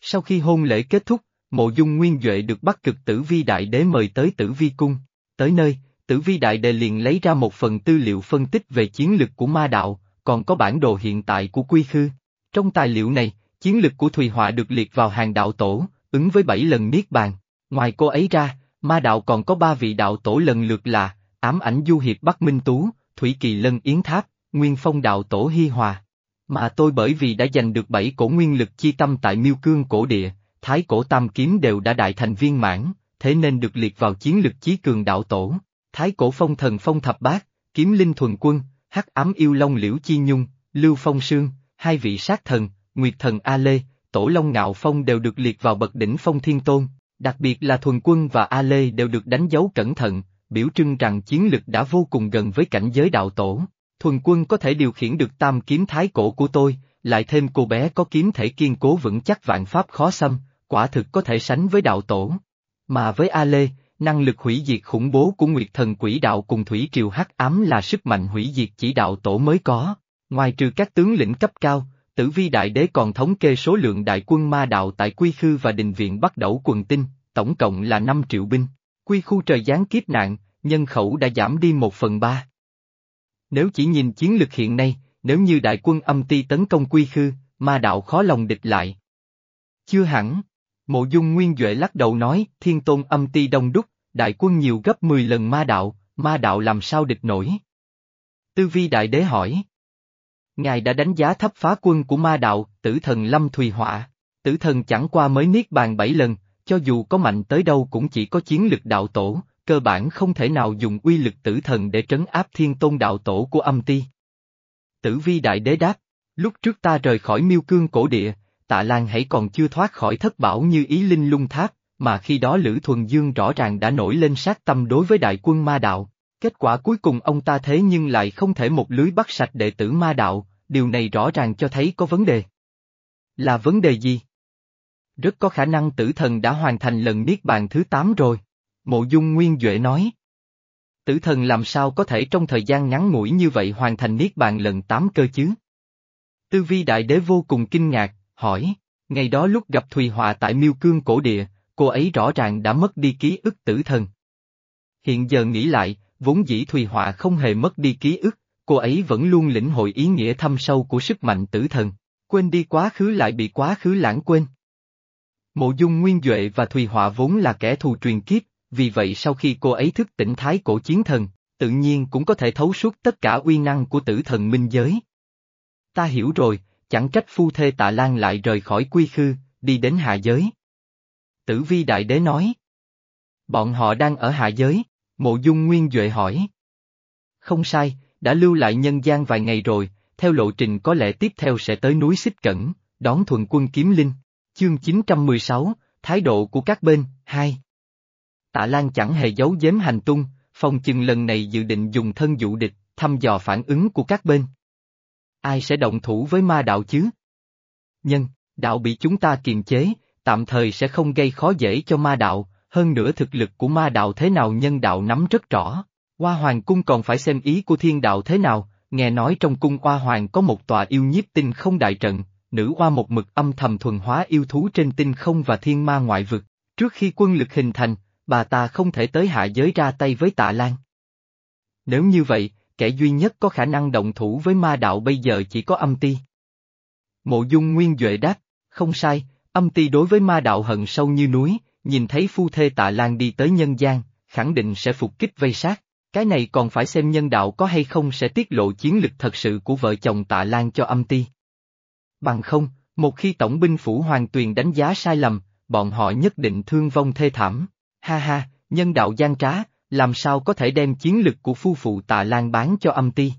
Sau khi hôn lễ kết thúc, mộ dung nguyên Duệ được bắt cực tử vi đại đế mời tới tử vi cung. Tới nơi, tử vi đại Đề liền lấy ra một phần tư liệu phân tích về chiến lực của ma đạo, còn có bản đồ hiện tại của quy khư. Trong tài liệu này, chiến lực của Thùy Họa được liệt vào hàng đạo tổ, ứng với bảy lần niết bàn. Ngoài cô ấy ra, ma đạo còn có ba vị đạo tổ lần lượt là, ám ảnh du hiệp Bắc Minh Tú, Thủy Kỳ Lân Yến Tháp, Nguyên Phong đạo tổ Hi Hòa. Mà tôi bởi vì đã giành được bảy cổ nguyên lực chi tâm tại miêu cương cổ địa, thái cổ tam kiếm đều đã đại thành viên mãn, thế nên được liệt vào chiến lực chí cường đạo tổ. Thái cổ phong thần phong thập bát, kiếm linh thuần quân, hắc ám yêu long liễu chi nhung, lưu phong sương, hai vị sát thần, nguyệt thần A Lê, tổ long ngạo phong đều được liệt vào bậc đỉnh phong thiên tôn, đặc biệt là thuần quân và A Lê đều được đánh dấu cẩn thận, biểu trưng rằng chiến lực đã vô cùng gần với cảnh giới đạo tổ. Thuần quân có thể điều khiển được tam kiếm thái cổ của tôi, lại thêm cô bé có kiếm thể kiên cố vững chắc vạn pháp khó xâm, quả thực có thể sánh với đạo tổ. Mà với A Lê, năng lực hủy diệt khủng bố của Nguyệt Thần Quỷ Đạo cùng Thủy Triều Hắc Ám là sức mạnh hủy diệt chỉ đạo tổ mới có. Ngoài trừ các tướng lĩnh cấp cao, Tử Vi Đại Đế còn thống kê số lượng đại quân ma đạo tại Quy Khư và Đình Viện bắt đầu quần tinh, tổng cộng là 5 triệu binh. Quy khu trời giáng kiếp nạn, nhân khẩu đã giảm đi một phần ba. Nếu chỉ nhìn chiến lực hiện nay, nếu như đại quân âm ti tấn công Quy Khư, ma đạo khó lòng địch lại. Chưa hẳn. Mộ dung nguyên Duệ lắc đầu nói, thiên tôn âm ti đông đúc, đại quân nhiều gấp 10 lần ma đạo, ma đạo làm sao địch nổi? Tư vi đại đế hỏi. Ngài đã đánh giá thấp phá quân của ma đạo, tử thần Lâm Thùy Họa. Tử thần chẳng qua mới niết bàn bảy lần, cho dù có mạnh tới đâu cũng chỉ có chiến lực đạo tổ, cơ bản không thể nào dùng uy lực tử thần để trấn áp thiên tôn đạo tổ của âm ti. Tử vi đại đế đáp, lúc trước ta rời khỏi miêu cương cổ địa, tạ lan hãy còn chưa thoát khỏi thất bảo như ý linh lung tháp, mà khi đó Lữ Thuần Dương rõ ràng đã nổi lên sát tâm đối với đại quân ma đạo. Kết quả cuối cùng ông ta thế nhưng lại không thể một lưới bắt sạch đệ tử ma đạo, điều này rõ ràng cho thấy có vấn đề. Là vấn đề gì? Rất có khả năng tử thần đã hoàn thành lần niết bàn thứ 8 rồi. Mộ dung Nguyên Duệ nói. Tử thần làm sao có thể trong thời gian ngắn ngủi như vậy hoàn thành niết bàn lần 8 cơ chứ? Tư vi đại đế vô cùng kinh ngạc, hỏi, ngày đó lúc gặp Thùy Họa tại miêu cương cổ địa, cô ấy rõ ràng đã mất đi ký ức tử thần. Hiện giờ nghĩ lại, vốn dĩ Thùy Họa không hề mất đi ký ức, cô ấy vẫn luôn lĩnh hội ý nghĩa thâm sâu của sức mạnh tử thần, quên đi quá khứ lại bị quá khứ lãng quên. Mộ dung Nguyên Duệ và Thùy Họa vốn là kẻ thù truyền kiếp, vì vậy sau khi cô ấy thức tỉnh thái cổ chiến thần, tự nhiên cũng có thể thấu suốt tất cả uy năng của tử thần minh giới. Ta hiểu rồi, chẳng trách phu thê tạ lan lại rời khỏi quy khư, đi đến hạ giới. Tử vi đại đế nói. Bọn họ đang ở hạ giới, mộ dung nguyên Duệ hỏi. Không sai, đã lưu lại nhân gian vài ngày rồi, theo lộ trình có lẽ tiếp theo sẽ tới núi Xích Cẩn, đón thuần quân kiếm linh. Chương 916, Thái độ của các bên, 2 Tạ Lan chẳng hề giấu giếm hành tung, phòng chừng lần này dự định dùng thân dụ địch, thăm dò phản ứng của các bên. Ai sẽ động thủ với ma đạo chứ? Nhân, đạo bị chúng ta kiềm chế, tạm thời sẽ không gây khó dễ cho ma đạo, hơn nữa thực lực của ma đạo thế nào nhân đạo nắm rất rõ. Hoa Hoàng Cung còn phải xem ý của thiên đạo thế nào, nghe nói trong cung Hoa Hoàng có một tòa yêu nhiếp tinh không đại trận, nữ hoa một mực âm thầm thuần hóa yêu thú trên tinh không và thiên ma ngoại vực. Trước khi quân lực hình thành, bà ta không thể tới hạ giới ra tay với tạ Lan. Nếu như vậy, kẻ duy nhất có khả năng động thủ với ma đạo bây giờ chỉ có âm ti. Mộ dung nguyên Duệ đáp, không sai, âm ti đối với ma đạo hận sâu như núi, nhìn thấy phu thê tạ Lan đi tới nhân gian, khẳng định sẽ phục kích vây sát. Cái này còn phải xem nhân đạo có hay không sẽ tiết lộ chiến lực thật sự của vợ chồng tạ Lan cho âm ti. Bằng không, một khi tổng binh phủ hoàng tuyền đánh giá sai lầm, bọn họ nhất định thương vong thê thảm. Ha ha, nhân đạo gian trá, làm sao có thể đem chiến lực của phu phụ tạ lan bán cho âm ti.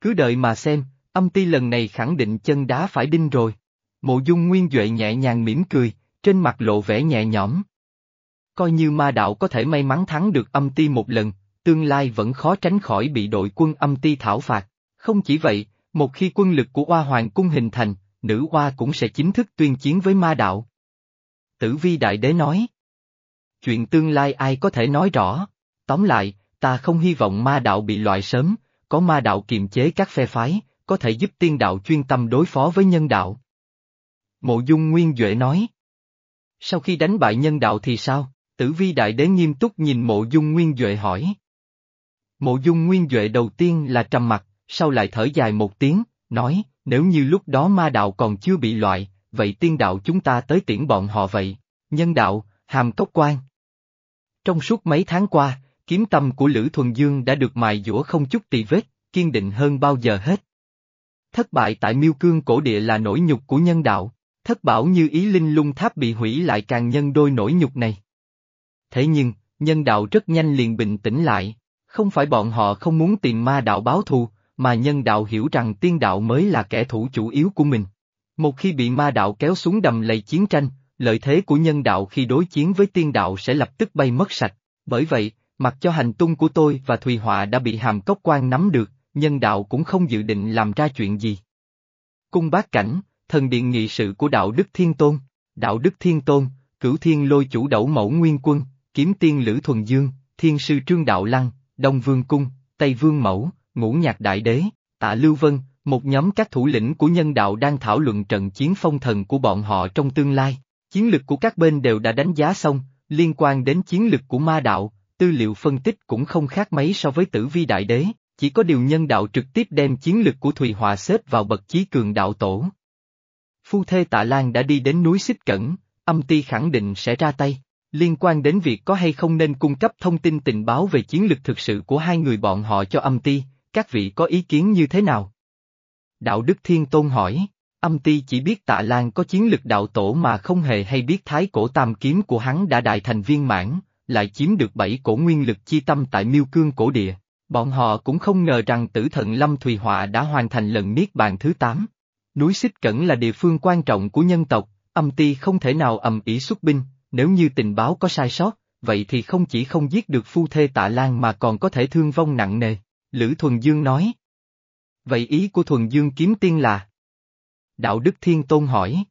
Cứ đợi mà xem, âm ti lần này khẳng định chân đá phải đinh rồi. Mộ dung nguyên Duệ nhẹ nhàng mỉm cười, trên mặt lộ vẻ nhẹ nhõm. Coi như ma đạo có thể may mắn thắng được âm ti một lần, tương lai vẫn khó tránh khỏi bị đội quân âm ti thảo phạt. Không chỉ vậy, một khi quân lực của Hoa Hoàng cung hình thành, nữ Hoa cũng sẽ chính thức tuyên chiến với ma đạo. Tử vi đại đế nói. Chuyện tương lai ai có thể nói rõ, tóm lại, ta không hy vọng ma đạo bị loại sớm, có ma đạo kiềm chế các phe phái, có thể giúp tiên đạo chuyên tâm đối phó với nhân đạo. Mộ dung nguyên Duệ nói. Sau khi đánh bại nhân đạo thì sao? Tử vi đại đế nghiêm túc nhìn mộ dung nguyên Duệ hỏi. Mộ dung nguyên Duệ đầu tiên là trầm mặt, sau lại thở dài một tiếng, nói, nếu như lúc đó ma đạo còn chưa bị loại, vậy tiên đạo chúng ta tới tiễn bọn họ vậy. Nhân đạo, hàm cốc quan. Trong suốt mấy tháng qua, kiếm tâm của Lữ Thuần Dương đã được mài dũa không chút tì vết, kiên định hơn bao giờ hết. Thất bại tại miêu cương cổ địa là nỗi nhục của nhân đạo, thất bảo như ý linh lung tháp bị hủy lại càng nhân đôi nỗi nhục này. Thế nhưng, nhân đạo rất nhanh liền bình tĩnh lại, không phải bọn họ không muốn tìm ma đạo báo thù, mà nhân đạo hiểu rằng tiên đạo mới là kẻ thủ chủ yếu của mình. Một khi bị ma đạo kéo xuống đầm lầy chiến tranh, lợi thế của nhân đạo khi đối chiến với tiên đạo sẽ lập tức bay mất sạch. Bởi vậy, mặc cho hành tung của tôi và Thùy Họa đã bị hàm cốc quan nắm được, nhân đạo cũng không dự định làm ra chuyện gì. Cung bát cảnh, thần điện nghị sự của đạo Đức Thiên Tôn, đạo Đức Thiên Tôn, cửu thiên lôi chủ đẩu mẫu nguyên quân, kiếm tiên Lữ Thuần Dương, thiên sư Trương Đạo Lăng, Đông Vương Cung, Tây Vương Mẫu, ngũ nhạc đại đế, tạ Lưu Vân, một nhóm các thủ lĩnh của nhân đạo đang thảo luận trận chiến phong thần của bọn họ trong tương lai. Chiến lực của các bên đều đã đánh giá xong, liên quan đến chiến lực của ma đạo, tư liệu phân tích cũng không khác mấy so với tử vi đại đế, chỉ có điều nhân đạo trực tiếp đem chiến lực của Thùy Hòa xếp vào bậc chí cường đạo tổ. Phu thê tạ Lan đã đi đến núi Xích Cẩn, âm ti khẳng định sẽ ra tay, liên quan đến việc có hay không nên cung cấp thông tin tình báo về chiến lực thực sự của hai người bọn họ cho âm ti, các vị có ý kiến như thế nào? Đạo Đức Thiên Tôn hỏi. Âm ti chỉ biết tạ Lan có chiến lực đạo tổ mà không hề hay biết thái cổ tam kiếm của hắn đã đại thành viên mãn, lại chiếm được bảy cổ nguyên lực chi tâm tại miêu cương cổ địa. Bọn họ cũng không ngờ rằng tử Thận Lâm Thùy Họa đã hoàn thành lần niết bàn thứ 8. Núi Xích Cẩn là địa phương quan trọng của nhân tộc, âm ti không thể nào ầm ĩ xuất binh, nếu như tình báo có sai sót, vậy thì không chỉ không giết được phu thê tạ lan mà còn có thể thương vong nặng nề. Lữ Thuần Dương nói. Vậy ý của Thuần Dương kiếm tiên là? Đạo Đức Thiên Tôn hỏi.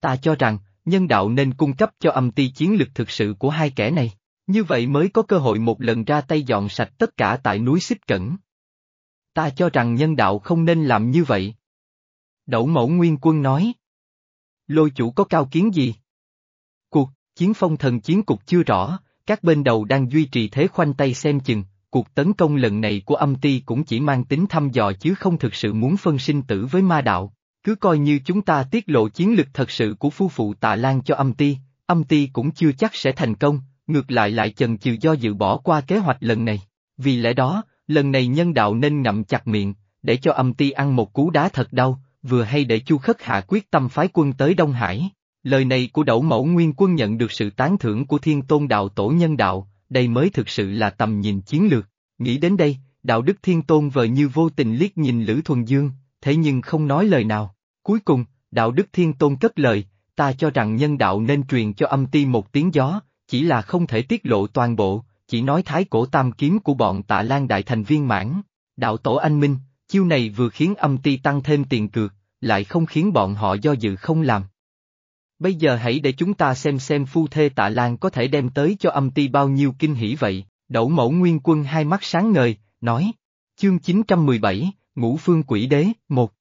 Ta cho rằng, nhân đạo nên cung cấp cho âm ti chiến lực thực sự của hai kẻ này, như vậy mới có cơ hội một lần ra tay dọn sạch tất cả tại núi Xích Cẩn. Ta cho rằng nhân đạo không nên làm như vậy. Đậu mẫu nguyên quân nói. Lôi chủ có cao kiến gì? Cuộc, chiến phong thần chiến cục chưa rõ, các bên đầu đang duy trì thế khoanh tay xem chừng, cuộc tấn công lần này của âm ti cũng chỉ mang tính thăm dò chứ không thực sự muốn phân sinh tử với ma đạo. Cứ coi như chúng ta tiết lộ chiến lực thật sự của phu phụ tạ lan cho âm ti, âm ti cũng chưa chắc sẽ thành công, ngược lại lại chần chừ do dự bỏ qua kế hoạch lần này. Vì lẽ đó, lần này nhân đạo nên ngậm chặt miệng, để cho âm ti ăn một cú đá thật đau, vừa hay để chu khất hạ quyết tâm phái quân tới Đông Hải. Lời này của đậu mẫu nguyên quân nhận được sự tán thưởng của thiên tôn đạo tổ nhân đạo, đây mới thực sự là tầm nhìn chiến lược. Nghĩ đến đây, đạo đức thiên tôn vờ như vô tình liếc nhìn Lữ Thuần Dương, thế nhưng không nói lời nào. Cuối cùng, đạo đức thiên tôn cất lời, ta cho rằng nhân đạo nên truyền cho âm ti một tiếng gió, chỉ là không thể tiết lộ toàn bộ, chỉ nói thái cổ tam kiếm của bọn tạ lan đại thành viên mãn. Đạo tổ anh minh, chiêu này vừa khiến âm ti tăng thêm tiền cược, lại không khiến bọn họ do dự không làm. Bây giờ hãy để chúng ta xem xem phu thê tạ lan có thể đem tới cho âm ti bao nhiêu kinh hỉ vậy, đậu mẫu nguyên quân hai mắt sáng ngời, nói. Chương 917, Ngũ Phương Quỷ Đế, một.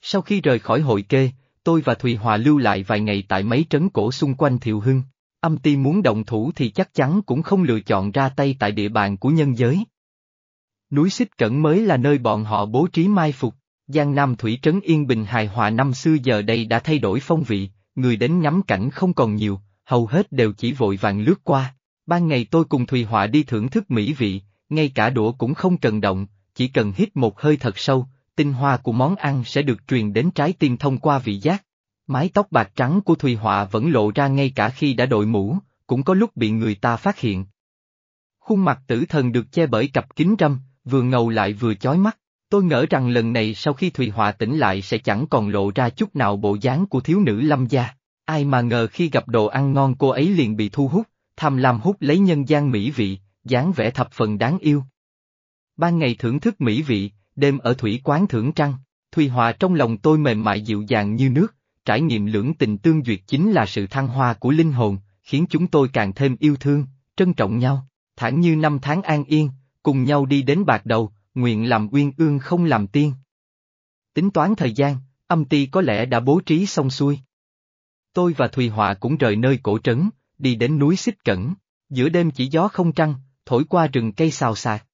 Sau khi rời khỏi hội kê, tôi và Thùy Hòa lưu lại vài ngày tại mấy trấn cổ xung quanh Thiệu Hưng. Âm ti muốn động thủ thì chắc chắn cũng không lựa chọn ra tay tại địa bàn của nhân giới. Núi Xích Cẩn mới là nơi bọn họ bố trí mai phục, Giang Nam Thủy Trấn Yên Bình hài hòa năm xưa giờ đây đã thay đổi phong vị, người đến ngắm cảnh không còn nhiều, hầu hết đều chỉ vội vàng lướt qua. Ban ngày tôi cùng Thùy Họa đi thưởng thức mỹ vị, ngay cả đũa cũng không cần động, chỉ cần hít một hơi thật sâu, tinh hoa của món ăn sẽ được truyền đến trái tim thông qua vị giác. Mái tóc bạc trắng của Thùy Họa vẫn lộ ra ngay cả khi đã đội mũ, cũng có lúc bị người ta phát hiện. Khuôn mặt tử thần được che bởi cặp kính râm, vừa ngầu lại vừa chói mắt. Tôi ngỡ rằng lần này sau khi Thùy Họa tỉnh lại sẽ chẳng còn lộ ra chút nào bộ dáng của thiếu nữ lâm gia. Ai mà ngờ khi gặp đồ ăn ngon cô ấy liền bị thu hút, tham lam hút lấy nhân gian mỹ vị, dáng vẻ thập phần đáng yêu. Ban ngày thưởng thức mỹ vị, đêm ở thủy quán thưởng trăng, Thùy hòa trong lòng tôi mềm mại dịu dàng như nước, trải nghiệm lưỡng tình tương duyệt chính là sự thăng hoa của linh hồn, khiến chúng tôi càng thêm yêu thương, trân trọng nhau, thản như năm tháng an yên, cùng nhau đi đến bạc đầu, nguyện làm uyên ương không làm tiên. Tính toán thời gian, âm ti có lẽ đã bố trí xong xuôi. Tôi và Thùy Họa cũng rời nơi cổ trấn, đi đến núi Xích Cẩn, giữa đêm chỉ gió không trăng, thổi qua rừng cây xào xạc.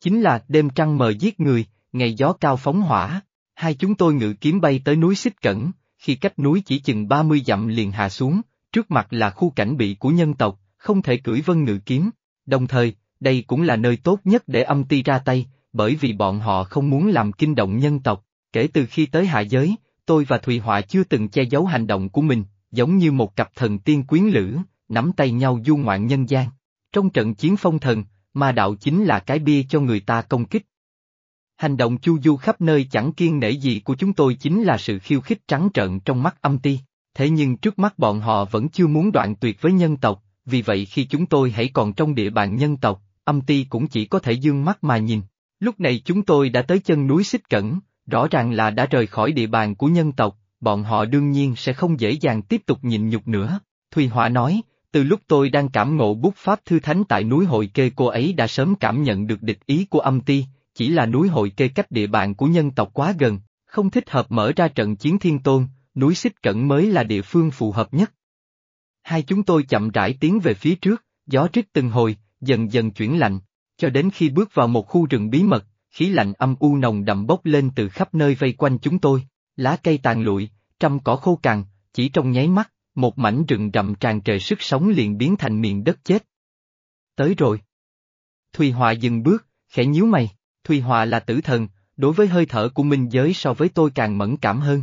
Chính là đêm trăng mờ giết người, ngày gió cao phóng hỏa, hai chúng tôi ngự kiếm bay tới núi Xích Cẩn, khi cách núi chỉ chừng 30 dặm liền hạ xuống, trước mặt là khu cảnh bị của nhân tộc, không thể cưỡi vân ngự kiếm, đồng thời, đây cũng là nơi tốt nhất để âm ti ra tay, bởi vì bọn họ không muốn làm kinh động nhân tộc, kể từ khi tới hạ giới, tôi và Thùy Họa chưa từng che giấu hành động của mình, giống như một cặp thần tiên quyến lữ, nắm tay nhau du ngoạn nhân gian. Trong trận chiến phong thần, ma đạo chính là cái bia cho người ta công kích. Hành động chu du khắp nơi chẳng kiên nể gì của chúng tôi chính là sự khiêu khích trắng trợn trong mắt âm ti, thế nhưng trước mắt bọn họ vẫn chưa muốn đoạn tuyệt với nhân tộc, vì vậy khi chúng tôi hãy còn trong địa bàn nhân tộc, âm ti cũng chỉ có thể dương mắt mà nhìn. Lúc này chúng tôi đã tới chân núi Xích Cẩn, rõ ràng là đã rời khỏi địa bàn của nhân tộc, bọn họ đương nhiên sẽ không dễ dàng tiếp tục nhịn nhục nữa. Thùy Họa nói, từ lúc tôi đang cảm ngộ bút pháp thư thánh tại núi hội kê cô ấy đã sớm cảm nhận được địch ý của âm ti, chỉ là núi hội kê cách địa bàn của nhân tộc quá gần, không thích hợp mở ra trận chiến thiên tôn, núi xích cẩn mới là địa phương phù hợp nhất. Hai chúng tôi chậm rãi tiến về phía trước, gió rít từng hồi, dần dần chuyển lạnh, cho đến khi bước vào một khu rừng bí mật, khí lạnh âm u nồng đậm bốc lên từ khắp nơi vây quanh chúng tôi, lá cây tàn lụi, trăm cỏ khô cằn, chỉ trong nháy mắt, một mảnh rừng rậm tràn trề sức sống liền biến thành miền đất chết. Tới rồi. Thùy Hòa dừng bước, khẽ nhíu mày, Thùy Hòa là tử thần, đối với hơi thở của minh giới so với tôi càng mẫn cảm hơn.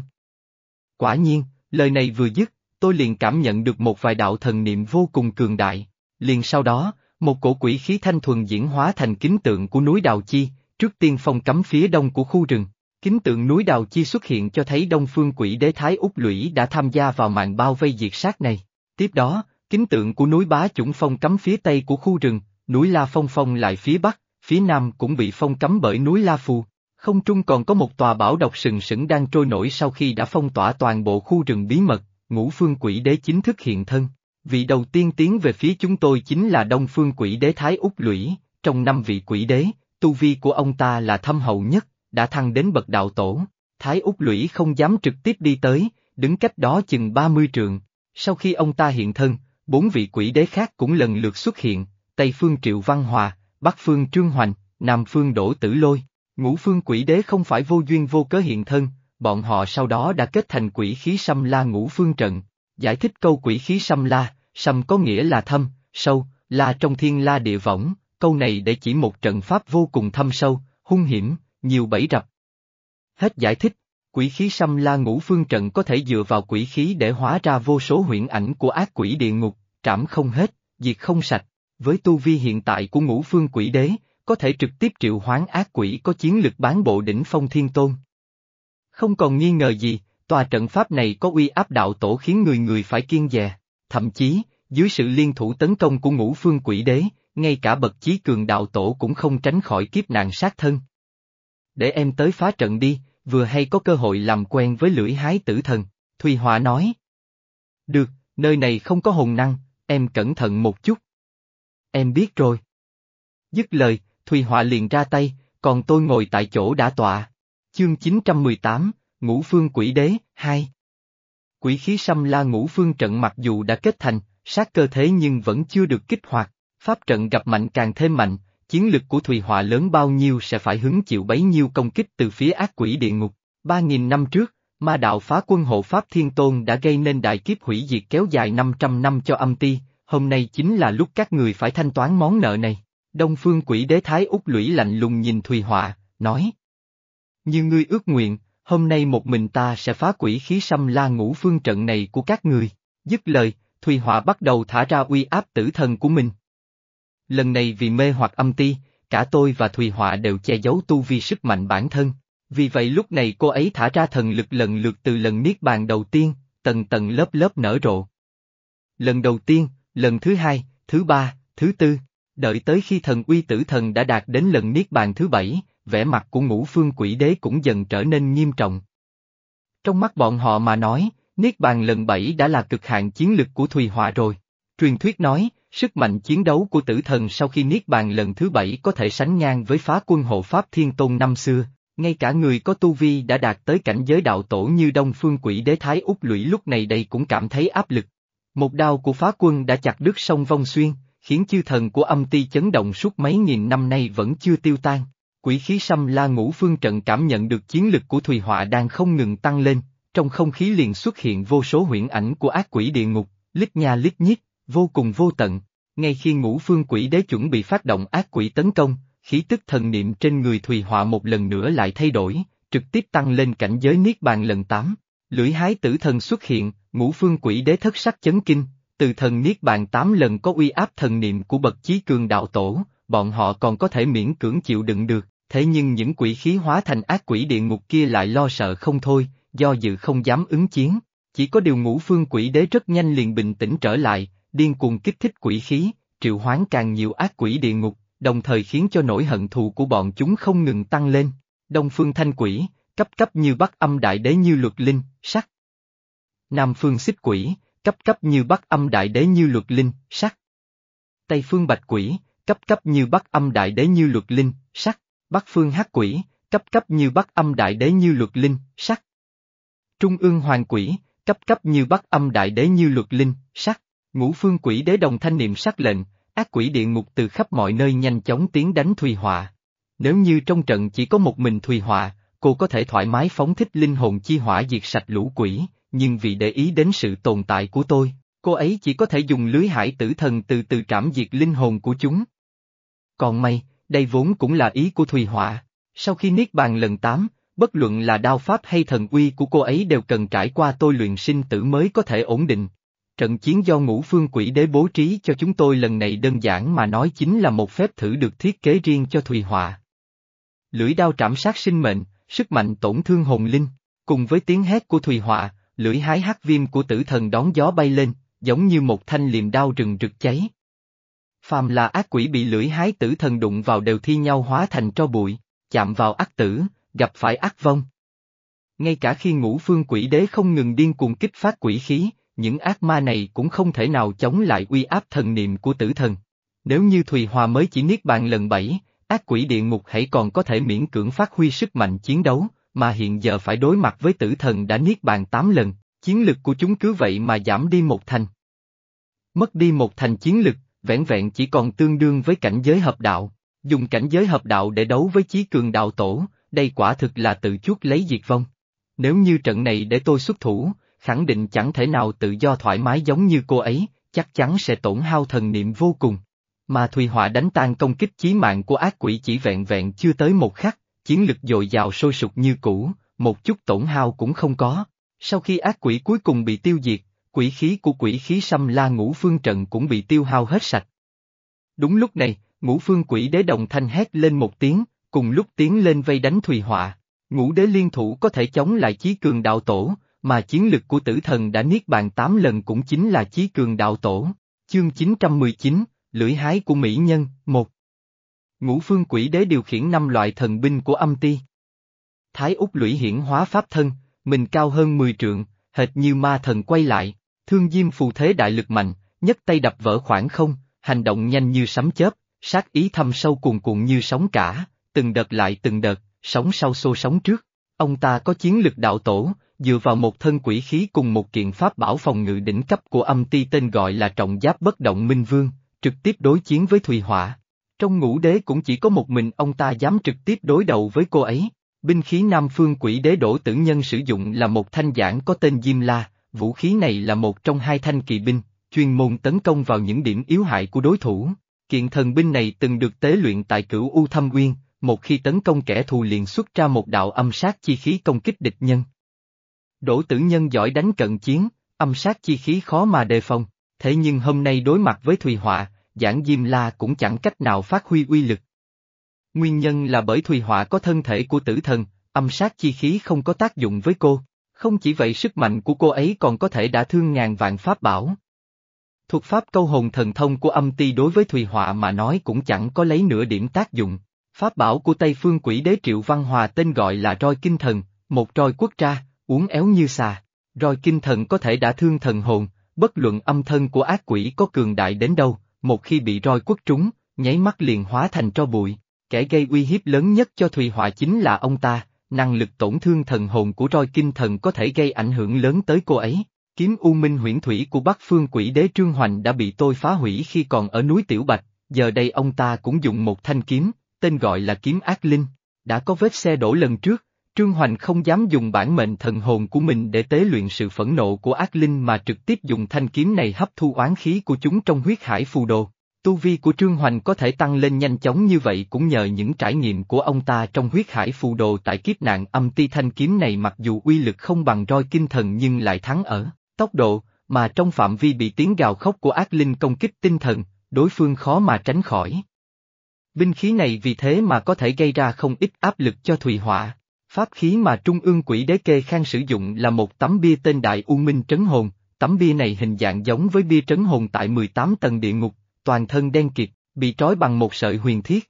Quả nhiên, lời này vừa dứt, tôi liền cảm nhận được một vài đạo thần niệm vô cùng cường đại, Liền sau đó, một cổ quỷ khí thanh thuần diễn hóa thành kính tượng của núi Đào Chi, trước tiên phong cấm phía đông của khu rừng. Kính tượng núi Đào Chi xuất hiện cho thấy Đông Phương Quỷ Đế Thái Úc Lũy đã tham gia vào màn bao vây diệt sát này. Tiếp đó, kính tượng của núi Bá Chủng phong cấm phía tây của khu rừng, núi La Phong phong lại phía bắc, phía nam cũng bị phong cấm bởi núi La Phù. Không trung còn có một tòa bảo độc sừng sững đang trôi nổi sau khi đã phong tỏa toàn bộ khu rừng bí mật, ngũ phương quỷ đế chính thức hiện thân. Vị đầu tiên tiến về phía chúng tôi chính là Đông Phương Quỷ Đế Thái Úc Lũy, trong năm vị quỷ đế, tu vi của ông ta là thâm hậu nhất, đã thăng đến bậc đạo tổ. Thái Úc Lũy không dám trực tiếp đi tới, đứng cách đó chừng 30 trượng. Sau khi ông ta hiện thân, bốn vị quỷ đế khác cũng lần lượt xuất hiện, Tây Phương Triệu Văn Hòa, Bắc Phương Trương Hoành, Nam Phương Đỗ Tử Lôi. Ngũ phương quỷ đế không phải vô duyên vô cớ hiện thân, bọn họ sau đó đã kết thành quỷ khí xâm la ngũ phương trận. Giải thích câu quỷ khí xâm la, xâm có nghĩa là thâm, sâu, la trong thiên la địa võng, câu này để chỉ một trận pháp vô cùng thâm sâu, hung hiểm, nhiều bẫy rập. Hết giải thích, quỷ khí xâm la ngũ phương trận có thể dựa vào quỷ khí để hóa ra vô số huyễn ảnh của ác quỷ địa ngục, trảm không hết, diệt không sạch. Với tu vi hiện tại của ngũ phương quỷ đế, có thể trực tiếp triệu hoán ác quỷ có chiến lực bán bộ đỉnh phong thiên tôn. Không còn nghi ngờ gì, tòa trận pháp này có uy áp đạo tổ khiến người người phải kiên dè, thậm chí, dưới sự liên thủ tấn công của ngũ phương quỷ đế, ngay cả bậc chí cường đạo tổ cũng không tránh khỏi kiếp nạn sát thân. Để em tới phá trận đi, vừa hay có cơ hội làm quen với lưỡi hái tử thần, Thùy Họa nói. Được, nơi này không có hồn năng, em cẩn thận một chút. Em biết rồi. Dứt lời, Thùy Họa liền ra tay, còn tôi ngồi tại chỗ đã tọa. Chương 918, Ngũ Phương Quỷ Đế, 2 Quỷ khí xâm la ngũ phương trận mặc dù đã kết thành, sát cơ thế nhưng vẫn chưa được kích hoạt, pháp trận gặp mạnh càng thêm mạnh, chiến lực của Thùy Họa lớn bao nhiêu sẽ phải hứng chịu bấy nhiêu công kích từ phía ác quỷ địa ngục. Ba nghìn năm trước, ma đạo phá quân hộ Pháp Thiên Tôn đã gây nên đại kiếp hủy diệt kéo dài 500 năm cho âm ti, hôm nay chính là lúc các người phải thanh toán món nợ này. Đông phương quỷ đế Thái Úc lũy lạnh lùng nhìn Thùy Họa, nói. Như ngươi ước nguyện, hôm nay một mình ta sẽ phá quỷ khí xâm la ngũ phương trận này của các người. Dứt lời, Thùy Họa bắt đầu thả ra uy áp tử thần của mình. Lần này vì mê hoặc âm ti, cả tôi và Thùy Họa đều che giấu tu vi sức mạnh bản thân. Vì vậy lúc này cô ấy thả ra thần lực lần lượt từ lần niết bàn đầu tiên, tầng tầng lớp lớp nở rộ. Lần đầu tiên, lần thứ hai, thứ ba, thứ tư, đợi tới khi thần uy tử thần đã đạt đến lần niết bàn thứ bảy, vẻ mặt của ngũ phương quỷ đế cũng dần trở nên nghiêm trọng. Trong mắt bọn họ mà nói, niết bàn lần bảy đã là cực hạn chiến lực của Thùy Họa rồi. Truyền thuyết nói, sức mạnh chiến đấu của tử thần sau khi niết bàn lần thứ bảy có thể sánh ngang với phá quân hộ Pháp Thiên Tôn năm xưa, ngay cả người có tu vi đã đạt tới cảnh giới đạo tổ như Đông Phương Quỷ Đế Thái Úc Lũy lúc này đây cũng cảm thấy áp lực. Một đao của phá quân đã chặt đứt sông Vong Xuyên, khiến chư thần của âm ti chấn động suốt mấy nghìn năm nay vẫn chưa tiêu tan. Quỷ khí xâm la ngũ phương trận cảm nhận được chiến lực của Thùy Họa đang không ngừng tăng lên, trong không khí liền xuất hiện vô số huyễn ảnh của ác quỷ địa ngục, lít nha lít nhít, vô cùng vô tận. Ngay khi ngũ phương quỷ đế chuẩn bị phát động ác quỷ tấn công, khí tức thần niệm trên người Thùy Họa một lần nữa lại thay đổi, trực tiếp tăng lên cảnh giới Niết Bàn lần 8. Lưỡi hái tử thần xuất hiện, ngũ phương quỷ đế thất sắc chấn kinh, từ thần Niết Bàn 8 lần có uy áp thần niệm của bậc chí cường đạo tổ, bọn họ còn có thể miễn cưỡng chịu đựng được, thế nhưng những quỷ khí hóa thành ác quỷ địa ngục kia lại lo sợ không thôi, do dự không dám ứng chiến. Chỉ có điều ngũ phương quỷ đế rất nhanh liền bình tĩnh trở lại, điên cuồng kích thích quỷ khí, triệu hoán càng nhiều ác quỷ địa ngục, đồng thời khiến cho nỗi hận thù của bọn chúng không ngừng tăng lên. Đông phương thanh quỷ, cấp cấp như bắc âm đại đế như luật linh, sắc. Nam phương xích quỷ, cấp cấp như bắc âm đại đế như luật linh, sắc. Tây phương bạch quỷ, cấp cấp như bắc âm đại đế như luật linh, sắc. Bắc phương hắc quỷ, cấp cấp như bắc âm đại đế như luật linh, sắc. Trung ương hoàng quỷ, cấp cấp như bắc âm đại đế như luật linh, sắc. Ngũ phương quỷ đế đồng thanh niệm sắc lệnh, ác quỷ địa ngục từ khắp mọi nơi nhanh chóng tiến đánh Thùy Họa. Nếu như trong trận chỉ có một mình Thùy Họa, cô có thể thoải mái phóng thích linh hồn chi hỏa diệt sạch lũ quỷ, nhưng vì để ý đến sự tồn tại của tôi, cô ấy chỉ có thể dùng lưới hải tử thần từ từ trảm diệt linh hồn của chúng. Còn may, đây vốn cũng là ý của Thùy Họa. Sau khi niết bàn lần 8, bất luận là đao pháp hay thần uy của cô ấy đều cần trải qua tôi luyện sinh tử mới có thể ổn định. Trận chiến do ngũ phương quỷ đế bố trí cho chúng tôi lần này đơn giản mà nói chính là một phép thử được thiết kế riêng cho Thùy Họa. Lưỡi đao trảm sát sinh mệnh, sức mạnh tổn thương hồn linh, cùng với tiếng hét của Thùy Họa, lưỡi hái hắc viêm của tử thần đón gió bay lên, giống như một thanh liềm đao rừng rực cháy. Phàm là ác quỷ bị lưỡi hái tử thần đụng vào đều thi nhau hóa thành tro bụi, chạm vào ác tử, gặp phải ác vong. Ngay cả khi ngũ phương quỷ đế không ngừng điên cuồng kích phát quỷ khí, những ác ma này cũng không thể nào chống lại uy áp thần niệm của tử thần. Nếu như Thùy Hòa mới chỉ niết bàn lần bảy, ác quỷ địa ngục hãy còn có thể miễn cưỡng phát huy sức mạnh chiến đấu, mà hiện giờ phải đối mặt với tử thần đã niết bàn tám lần, chiến lực của chúng cứ vậy mà giảm đi một thành. Mất đi một thành chiến lực, vẻn vẹn chỉ còn tương đương với cảnh giới hợp đạo, dùng cảnh giới hợp đạo để đấu với chí cường đạo tổ, đây quả thực là tự chuốc lấy diệt vong. Nếu như trận này để tôi xuất thủ, khẳng định chẳng thể nào tự do thoải mái giống như cô ấy, chắc chắn sẽ tổn hao thần niệm vô cùng. Mà Thùy Họa đánh tan công kích chí mạng của ác quỷ chỉ vẹn vẹn chưa tới một khắc, chiến lực dồi dào sôi sục như cũ, một chút tổn hao cũng không có. Sau khi ác quỷ cuối cùng bị tiêu diệt, quỷ khí của quỷ khí xâm la ngũ phương trận cũng bị tiêu hao hết sạch. Đúng lúc này, ngũ phương quỷ đế đồng thanh hét lên một tiếng, cùng lúc tiến lên vây đánh Thùy Họa. Ngũ đế liên thủ có thể chống lại chí cường đạo tổ, mà chiến lực của tử thần đã niết bàn 8 lần cũng chính là chí cường đạo tổ. Chương 919, Lưỡi hái của Mỹ Nhân, 1 Ngũ phương quỷ đế điều khiển năm loại thần binh của âm ti. Thái Úc lũy hiển hóa pháp thân, mình cao hơn 10 trượng, hệt như ma thần quay lại, thương diêm phù thế đại lực mạnh, nhất tay đập vỡ khoảng không, hành động nhanh như sấm chớp, sát ý thâm sâu cuồn cuộn như sóng cả, từng đợt lại từng đợt, sóng sau xô sóng trước. Ông ta có chiến lực đạo tổ, dựa vào một thân quỷ khí cùng một kiện pháp bảo phòng ngự đỉnh cấp của âm ti tên gọi là trọng giáp bất động minh vương, trực tiếp đối chiến với Thùy Họa. Trong ngũ đế cũng chỉ có một mình ông ta dám trực tiếp đối đầu với cô ấy. Binh khí Nam Phương quỷ đế đổ tử nhân sử dụng là một thanh giản có tên Diêm La, vũ khí này là một trong hai thanh kỳ binh, chuyên môn tấn công vào những điểm yếu hại của đối thủ. Kiện thần binh này từng được tế luyện tại cửu U Thâm Uyên, một khi tấn công kẻ thù liền xuất ra một đạo âm sát chi khí công kích địch nhân. Đỗ tử nhân giỏi đánh cận chiến, âm sát chi khí khó mà đề phòng, thế nhưng hôm nay đối mặt với Thùy Họa, giảng Diêm La cũng chẳng cách nào phát huy uy lực. Nguyên nhân là bởi Thùy Họa có thân thể của tử thần, âm sát chi khí không có tác dụng với cô, không chỉ vậy sức mạnh của cô ấy còn có thể đã thương ngàn vạn pháp bảo. Thuật pháp câu hồn thần thông của âm ti đối với Thùy Họa mà nói cũng chẳng có lấy nửa điểm tác dụng. Pháp bảo của Tây Phương quỷ đế Triệu Văn Hòa tên gọi là roi kinh thần, một roi quốc tra, uống éo như xà. Roi kinh thần có thể đã thương thần hồn, bất luận âm thân của ác quỷ có cường đại đến đâu, một khi bị roi quất trúng, nháy mắt liền hóa thành tro bụi. Kẻ gây uy hiếp lớn nhất cho Thùy Họa chính là ông ta, năng lực tổn thương thần hồn của roi kinh thần có thể gây ảnh hưởng lớn tới cô ấy. Kiếm U Minh huyễn thủy của Bắc Phương quỷ đế Trương Hoành đã bị tôi phá hủy khi còn ở núi Tiểu Bạch, giờ đây ông ta cũng dùng một thanh kiếm, tên gọi là kiếm ác linh. Đã có vết xe đổ lần trước, Trương Hoành không dám dùng bản mệnh thần hồn của mình để tế luyện sự phẫn nộ của ác linh mà trực tiếp dùng thanh kiếm này hấp thu oán khí của chúng trong huyết hải phù đồ. Tu vi của Trương Hoành có thể tăng lên nhanh chóng như vậy cũng nhờ những trải nghiệm của ông ta trong huyết hải phù đồ tại kiếp nạn âm ti thanh kiếm này mặc dù uy lực không bằng roi kinh thần nhưng lại thắng ở tốc độ, mà trong phạm vi bị tiếng gào khóc của ác linh công kích tinh thần, đối phương khó mà tránh khỏi. Binh khí này vì thế mà có thể gây ra không ít áp lực cho Thùy Họa. Pháp khí mà Trung ương quỷ đế kê khang sử dụng là một tấm bia tên Đại U Minh Trấn Hồn, tấm bia này hình dạng giống với bia trấn hồn tại 18 tầng địa ngục, toàn thân đen kịt, bị trói bằng một sợi huyền thiết.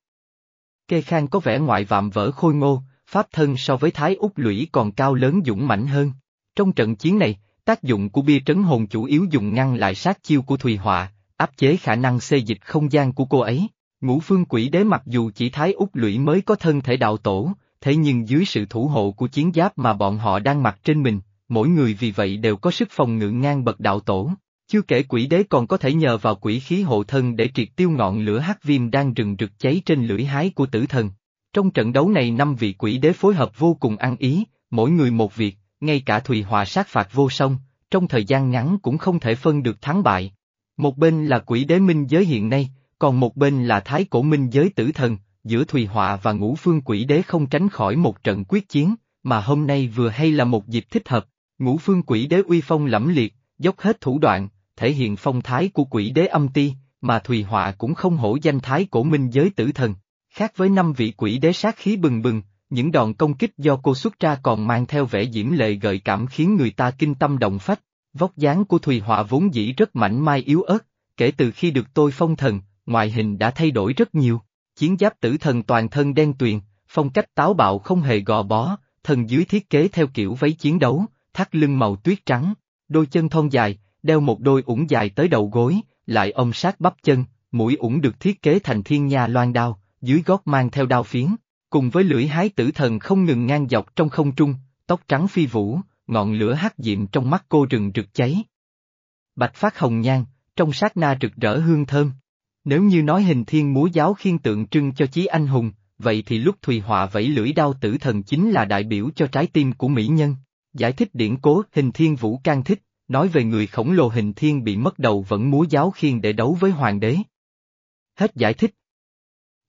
Kê khang có vẻ ngoại vạm vỡ khôi ngô, pháp thân so với Thái Úc Lũy còn cao lớn dũng mãnh hơn. Trong trận chiến này, tác dụng của bia trấn hồn chủ yếu dùng ngăn lại sát chiêu của Thùy Họa, áp chế khả năng xê dịch không gian của cô ấy. Ngũ phương quỷ đế mặc dù chỉ Thái Úc Lũy mới có thân thể đạo tổ, thế nhưng dưới sự thủ hộ của chiến giáp mà bọn họ đang mặc trên mình, mỗi người vì vậy đều có sức phòng ngự ngang bậc đạo tổ. Chưa kể quỷ đế còn có thể nhờ vào quỷ khí hộ thân để triệt tiêu ngọn lửa hắc viêm đang rừng rực cháy trên lưỡi hái của tử thần. Trong trận đấu này năm vị quỷ đế phối hợp vô cùng ăn ý, mỗi người một việc, ngay cả Thùy Hòa sát phạt vô song, trong thời gian ngắn cũng không thể phân được thắng bại. Một bên là quỷ đế minh giới hiện nay, còn một bên là thái cổ minh giới tử thần, giữa Thùy Họa và ngũ phương quỷ đế không tránh khỏi một trận quyết chiến, mà hôm nay vừa hay là một dịp thích hợp, ngũ phương quỷ đế uy phong lẫm liệt, dốc hết thủ đoạn, thể hiện phong thái của quỷ đế âm ti, mà Thùy Họa cũng không hổ danh thái cổ minh giới tử thần. Khác với năm vị quỷ đế sát khí bừng bừng, những đòn công kích do cô xuất ra còn mang theo vẻ diễm lệ gợi cảm khiến người ta kinh tâm động phách. Vóc dáng của Thùy Họa vốn dĩ rất mảnh mai yếu ớt, kể từ khi được tôi phong thần, ngoại hình đã thay đổi rất nhiều. Chiến giáp tử thần toàn thân đen tuyền, phong cách táo bạo không hề gò bó, thần dưới thiết kế theo kiểu váy chiến đấu, thắt lưng màu tuyết trắng, đôi chân thon dài, đeo một đôi ủng dài tới đầu gối, lại ôm sát bắp chân, mũi ủng được thiết kế thành thiên nha loan đao, dưới gót mang theo đao phiến, cùng với lưỡi hái tử thần không ngừng ngang dọc trong không trung, tóc trắng phi vũ, ngọn lửa hắc diệm trong mắt cô rừng rực cháy. Bạch phát hồng nhan, trong sát na rực rỡ hương thơm. Nếu như nói hình thiên múa giáo khiên tượng trưng cho chí anh hùng, vậy thì lúc Thùy Họa vẫy lưỡi đao tử thần chính là đại biểu cho trái tim của mỹ nhân. Giải thích điển cố hình thiên vũ can thích, nói về người khổng lồ hình thiên bị mất đầu vẫn múa giáo khiên để đấu với hoàng đế. Hết giải thích.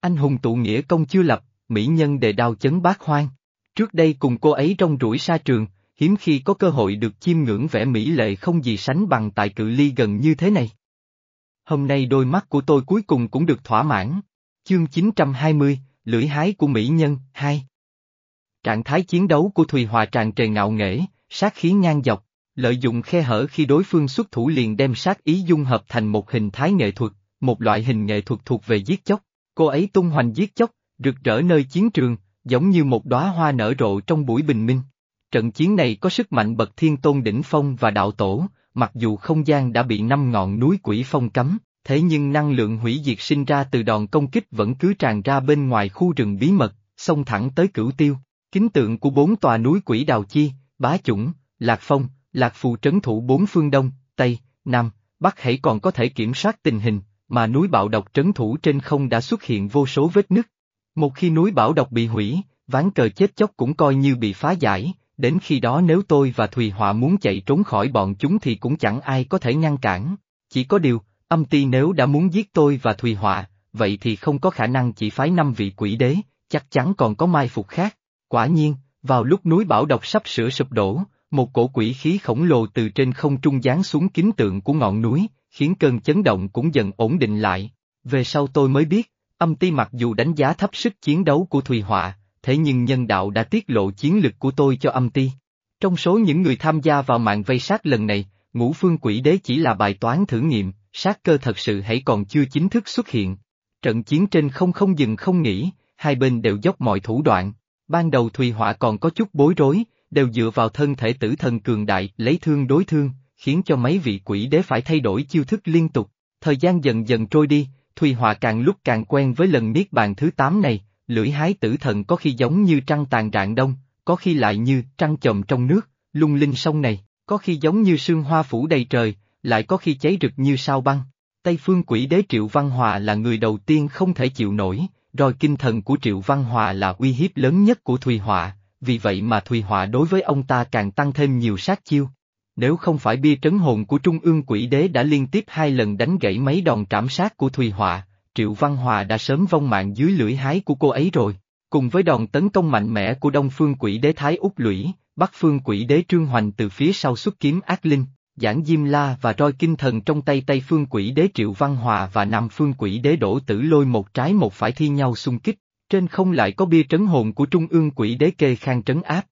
Anh hùng tụ nghĩa công chưa lập, mỹ nhân đề đao chấn bát hoang. Trước đây cùng cô ấy trong rủi sa trường, hiếm khi có cơ hội được chiêm ngưỡng vẻ mỹ lệ không gì sánh bằng tại cự ly gần như thế này. Hôm nay đôi mắt của tôi cuối cùng cũng được thỏa mãn. Chương 920, Lưỡi hái của Mỹ Nhân, 2 Trạng thái chiến đấu của Thùy Hòa tràn trề ngạo nghễ, sát khí ngang dọc, lợi dụng khe hở khi đối phương xuất thủ liền đem sát ý dung hợp thành một hình thái nghệ thuật, một loại hình nghệ thuật thuộc về giết chóc. Cô ấy tung hoành giết chóc, rực rỡ nơi chiến trường, giống như một đóa hoa nở rộ trong buổi bình minh. Trận chiến này có sức mạnh bậc thiên tôn đỉnh phong và đạo tổ, mặc dù không gian đã bị năm ngọn núi quỷ phong cấm, thế nhưng năng lượng hủy diệt sinh ra từ đòn công kích vẫn cứ tràn ra bên ngoài khu rừng bí mật, xông thẳng tới cửu tiêu. Kính tượng của bốn tòa núi quỷ đào chi, bá chủng, lạc phong, lạc phù trấn thủ bốn phương đông, tây, nam, bắc hãy còn có thể kiểm soát tình hình, mà núi bạo độc trấn thủ trên không đã xuất hiện vô số vết nứt. Một khi núi bảo độc bị hủy, ván cờ chết chóc cũng coi như bị phá giải, đến khi đó nếu tôi và Thùy Họa muốn chạy trốn khỏi bọn chúng thì cũng chẳng ai có thể ngăn cản. Chỉ có điều, âm ti nếu đã muốn giết tôi và Thùy Họa, vậy thì không có khả năng chỉ phái năm vị quỷ đế, chắc chắn còn có mai phục khác. Quả nhiên, vào lúc núi bảo độc sắp sửa sụp đổ, một cổ quỷ khí khổng lồ từ trên không trung giáng xuống kính tượng của ngọn núi, khiến cơn chấn động cũng dần ổn định lại. Về sau tôi mới biết, âm ti mặc dù đánh giá thấp sức chiến đấu của Thùy Họa, thế nhưng nhân đạo đã tiết lộ chiến lực của tôi cho âm ti. Trong số những người tham gia vào mạng vây sát lần này, ngũ phương quỷ đế chỉ là bài toán thử nghiệm, sát cơ thật sự hãy còn chưa chính thức xuất hiện. Trận chiến trên không không dừng không nghỉ, hai bên đều dốc mọi thủ đoạn. Ban đầu Thùy Họa còn có chút bối rối, đều dựa vào thân thể tử thần cường đại lấy thương đối thương, khiến cho mấy vị quỷ đế phải thay đổi chiêu thức liên tục. Thời gian dần dần trôi đi, Thùy Họa càng lúc càng quen với lần niết bàn thứ 8 này, lưỡi hái tử thần có khi giống như trăng tàn rạng đông, có khi lại như trăng chồm trong nước, lung linh sông này, có khi giống như sương hoa phủ đầy trời, lại có khi cháy rực như sao băng. Tây phương quỷ đế Triệu Văn Hòa là người đầu tiên không thể chịu nổi, rồi kinh thần của Triệu Văn Hòa là uy hiếp lớn nhất của Thùy Họa, vì vậy mà Thùy Họa đối với ông ta càng tăng thêm nhiều sát chiêu. Nếu không phải bia trấn hồn của Trung ương quỷ đế đã liên tiếp hai lần đánh gãy mấy đòn trảm sát của Thùy Họa, Triệu Văn Hòa đã sớm vong mạng dưới lưỡi hái của cô ấy rồi. Cùng với đòn tấn công mạnh mẽ của Đông Phương Quỷ Đế Thái Úc Lũy, Bắc Phương Quỷ Đế Trương Hoành từ phía sau xuất kiếm ác linh, giảng Diêm La và roi kinh thần trong tay Tây Phương Quỷ Đế Triệu Văn Hòa và Nam Phương Quỷ Đế Đỗ Tử Lôi một trái một phải thi nhau xung kích, trên không lại có bia trấn hồn của Trung ương Quỷ Đế kê khang trấn áp.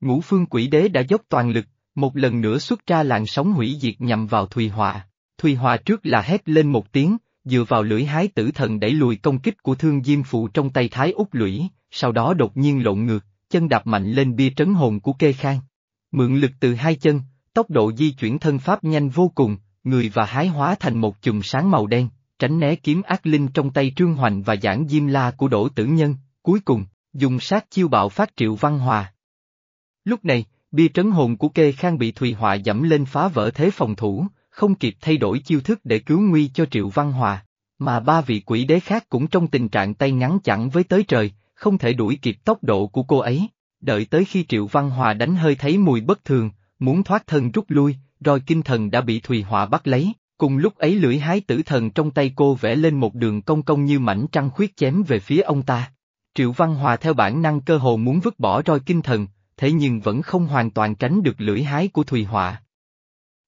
Ngũ Phương Quỷ Đế đã dốc toàn lực, một lần nữa xuất ra làn sóng hủy diệt nhằm vào Thùy Hòa. Thùy Hòa trước là hét lên một tiếng, dựa vào lưỡi hái tử thần đẩy lùi công kích của thương diêm phụ trong tay Thái Úc Lũy, sau đó đột nhiên lộn ngược, chân đạp mạnh lên bia trấn hồn của kê khang. Mượn lực từ hai chân, tốc độ di chuyển thân pháp nhanh vô cùng, người và hái hóa thành một chùm sáng màu đen, tránh né kiếm ác linh trong tay Trương Hoành và giảng diêm la của Đỗ Tử Nhân, cuối cùng, dùng sát chiêu bạo phát triệu văn hòa. Lúc này, bia trấn hồn của kê khang bị Thùy Họa dẫm lên phá vỡ thế phòng thủ, không kịp thay đổi chiêu thức để cứu nguy cho Triệu Văn Hòa, mà ba vị quỷ đế khác cũng trong tình trạng tay ngắn chẳng với tới trời, không thể đuổi kịp tốc độ của cô ấy. Đợi tới khi Triệu Văn Hòa đánh hơi thấy mùi bất thường, muốn thoát thân rút lui, rồi kinh thần đã bị Thùy Họa bắt lấy, cùng lúc ấy lưỡi hái tử thần trong tay cô vẽ lên một đường cong cong như mảnh trăng khuyết chém về phía ông ta. Triệu Văn Hòa theo bản năng cơ hồ muốn vứt bỏ roi kinh thần, thế nhưng vẫn không hoàn toàn tránh được lưỡi hái của Thùy Họa.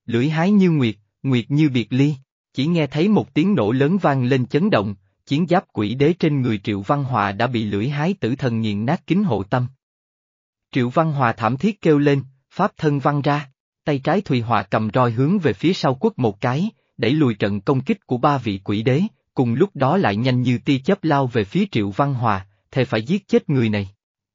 Lưỡi hái như nguyệt, nguyệt như biệt ly, chỉ nghe thấy một tiếng nổ lớn vang lên chấn động, chiến giáp quỷ đế trên người Triệu Văn Hòa đã bị lưỡi hái tử thần nghiền nát kính hộ tâm. Triệu Văn Hòa thảm thiết kêu lên, pháp thân văng ra, tay trái Thùy Hòa cầm roi hướng về phía sau quất một cái, đẩy lùi trận công kích của ba vị quỷ đế, cùng lúc đó lại nhanh như tia chớp lao về phía Triệu Văn Hòa, thề phải giết chết người này.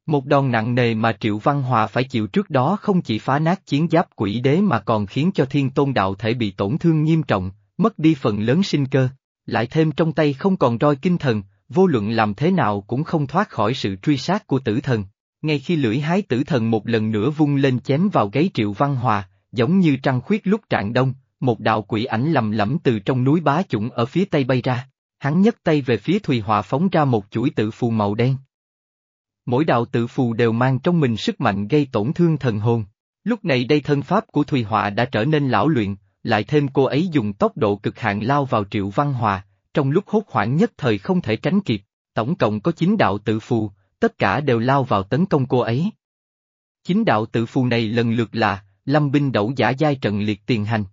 Một đòn nặng nề mà Triệu Văn Hòa phải chịu trước đó không chỉ phá nát chiến giáp quỷ đế mà còn khiến cho thiên tôn đạo thể bị tổn thương nghiêm trọng, mất đi phần lớn sinh cơ, lại thêm trong tay không còn roi kinh thần, vô luận làm thế nào cũng không thoát khỏi sự truy sát của tử thần. Ngay khi lưỡi hái tử thần một lần nữa vung lên chém vào gáy Triệu Văn Hòa, giống như trăng khuyết lúc trạng đông, một đạo quỷ ảnh lầm lẫm từ trong núi bá chủng ở phía tây bay ra, hắn nhấc tay về phía Thùy Hòa phóng ra một chuỗi tự phù màu đen. Mỗi đạo tự phù đều mang trong mình sức mạnh gây tổn thương thần hồn. Lúc này đây thân pháp của Thùy Họa đã trở nên lão luyện, lại thêm cô ấy dùng tốc độ cực hạn lao vào Triệu Văn Hòa, trong lúc hốt hoảng nhất thời không thể tránh kịp, tổng cộng có 9 đạo tự phù, tất cả đều lao vào tấn công cô ấy. Chín đạo tự phù này lần lượt là, lâm binh đẩu giả giai trận liệt tiền hành.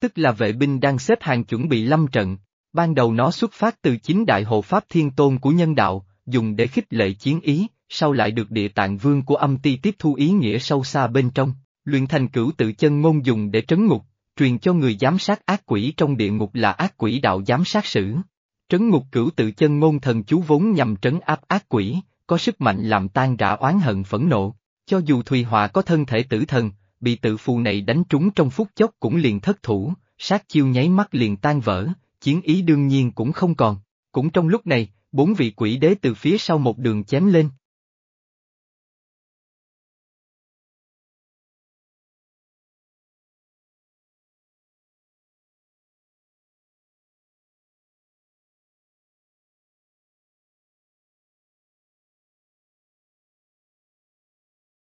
Tức là vệ binh đang xếp hàng chuẩn bị lâm trận, ban đầu nó xuất phát từ chính đại hộ pháp thiên tôn của nhân đạo, dùng để khích lệ chiến ý, sau lại được địa tạng vương của âm ti tiếp thu ý nghĩa sâu xa bên trong, luyện thành cửu tự chân ngôn dùng để trấn ngục, truyền cho người giám sát ác quỷ trong địa ngục là ác quỷ đạo giám sát sử. Trấn ngục cửu tự chân ngôn thần chú vốn nhằm trấn áp ác quỷ, có sức mạnh làm tan rã oán hận phẫn nộ. Cho dù Thùy Họa có thân thể tử thần, bị tự phù này đánh trúng trong phút chốc cũng liền thất thủ, sát chiêu nháy mắt liền tan vỡ, chiến ý đương nhiên cũng không còn. Cũng trong lúc này, bốn vị quỷ đế từ phía sau một đường chém lên.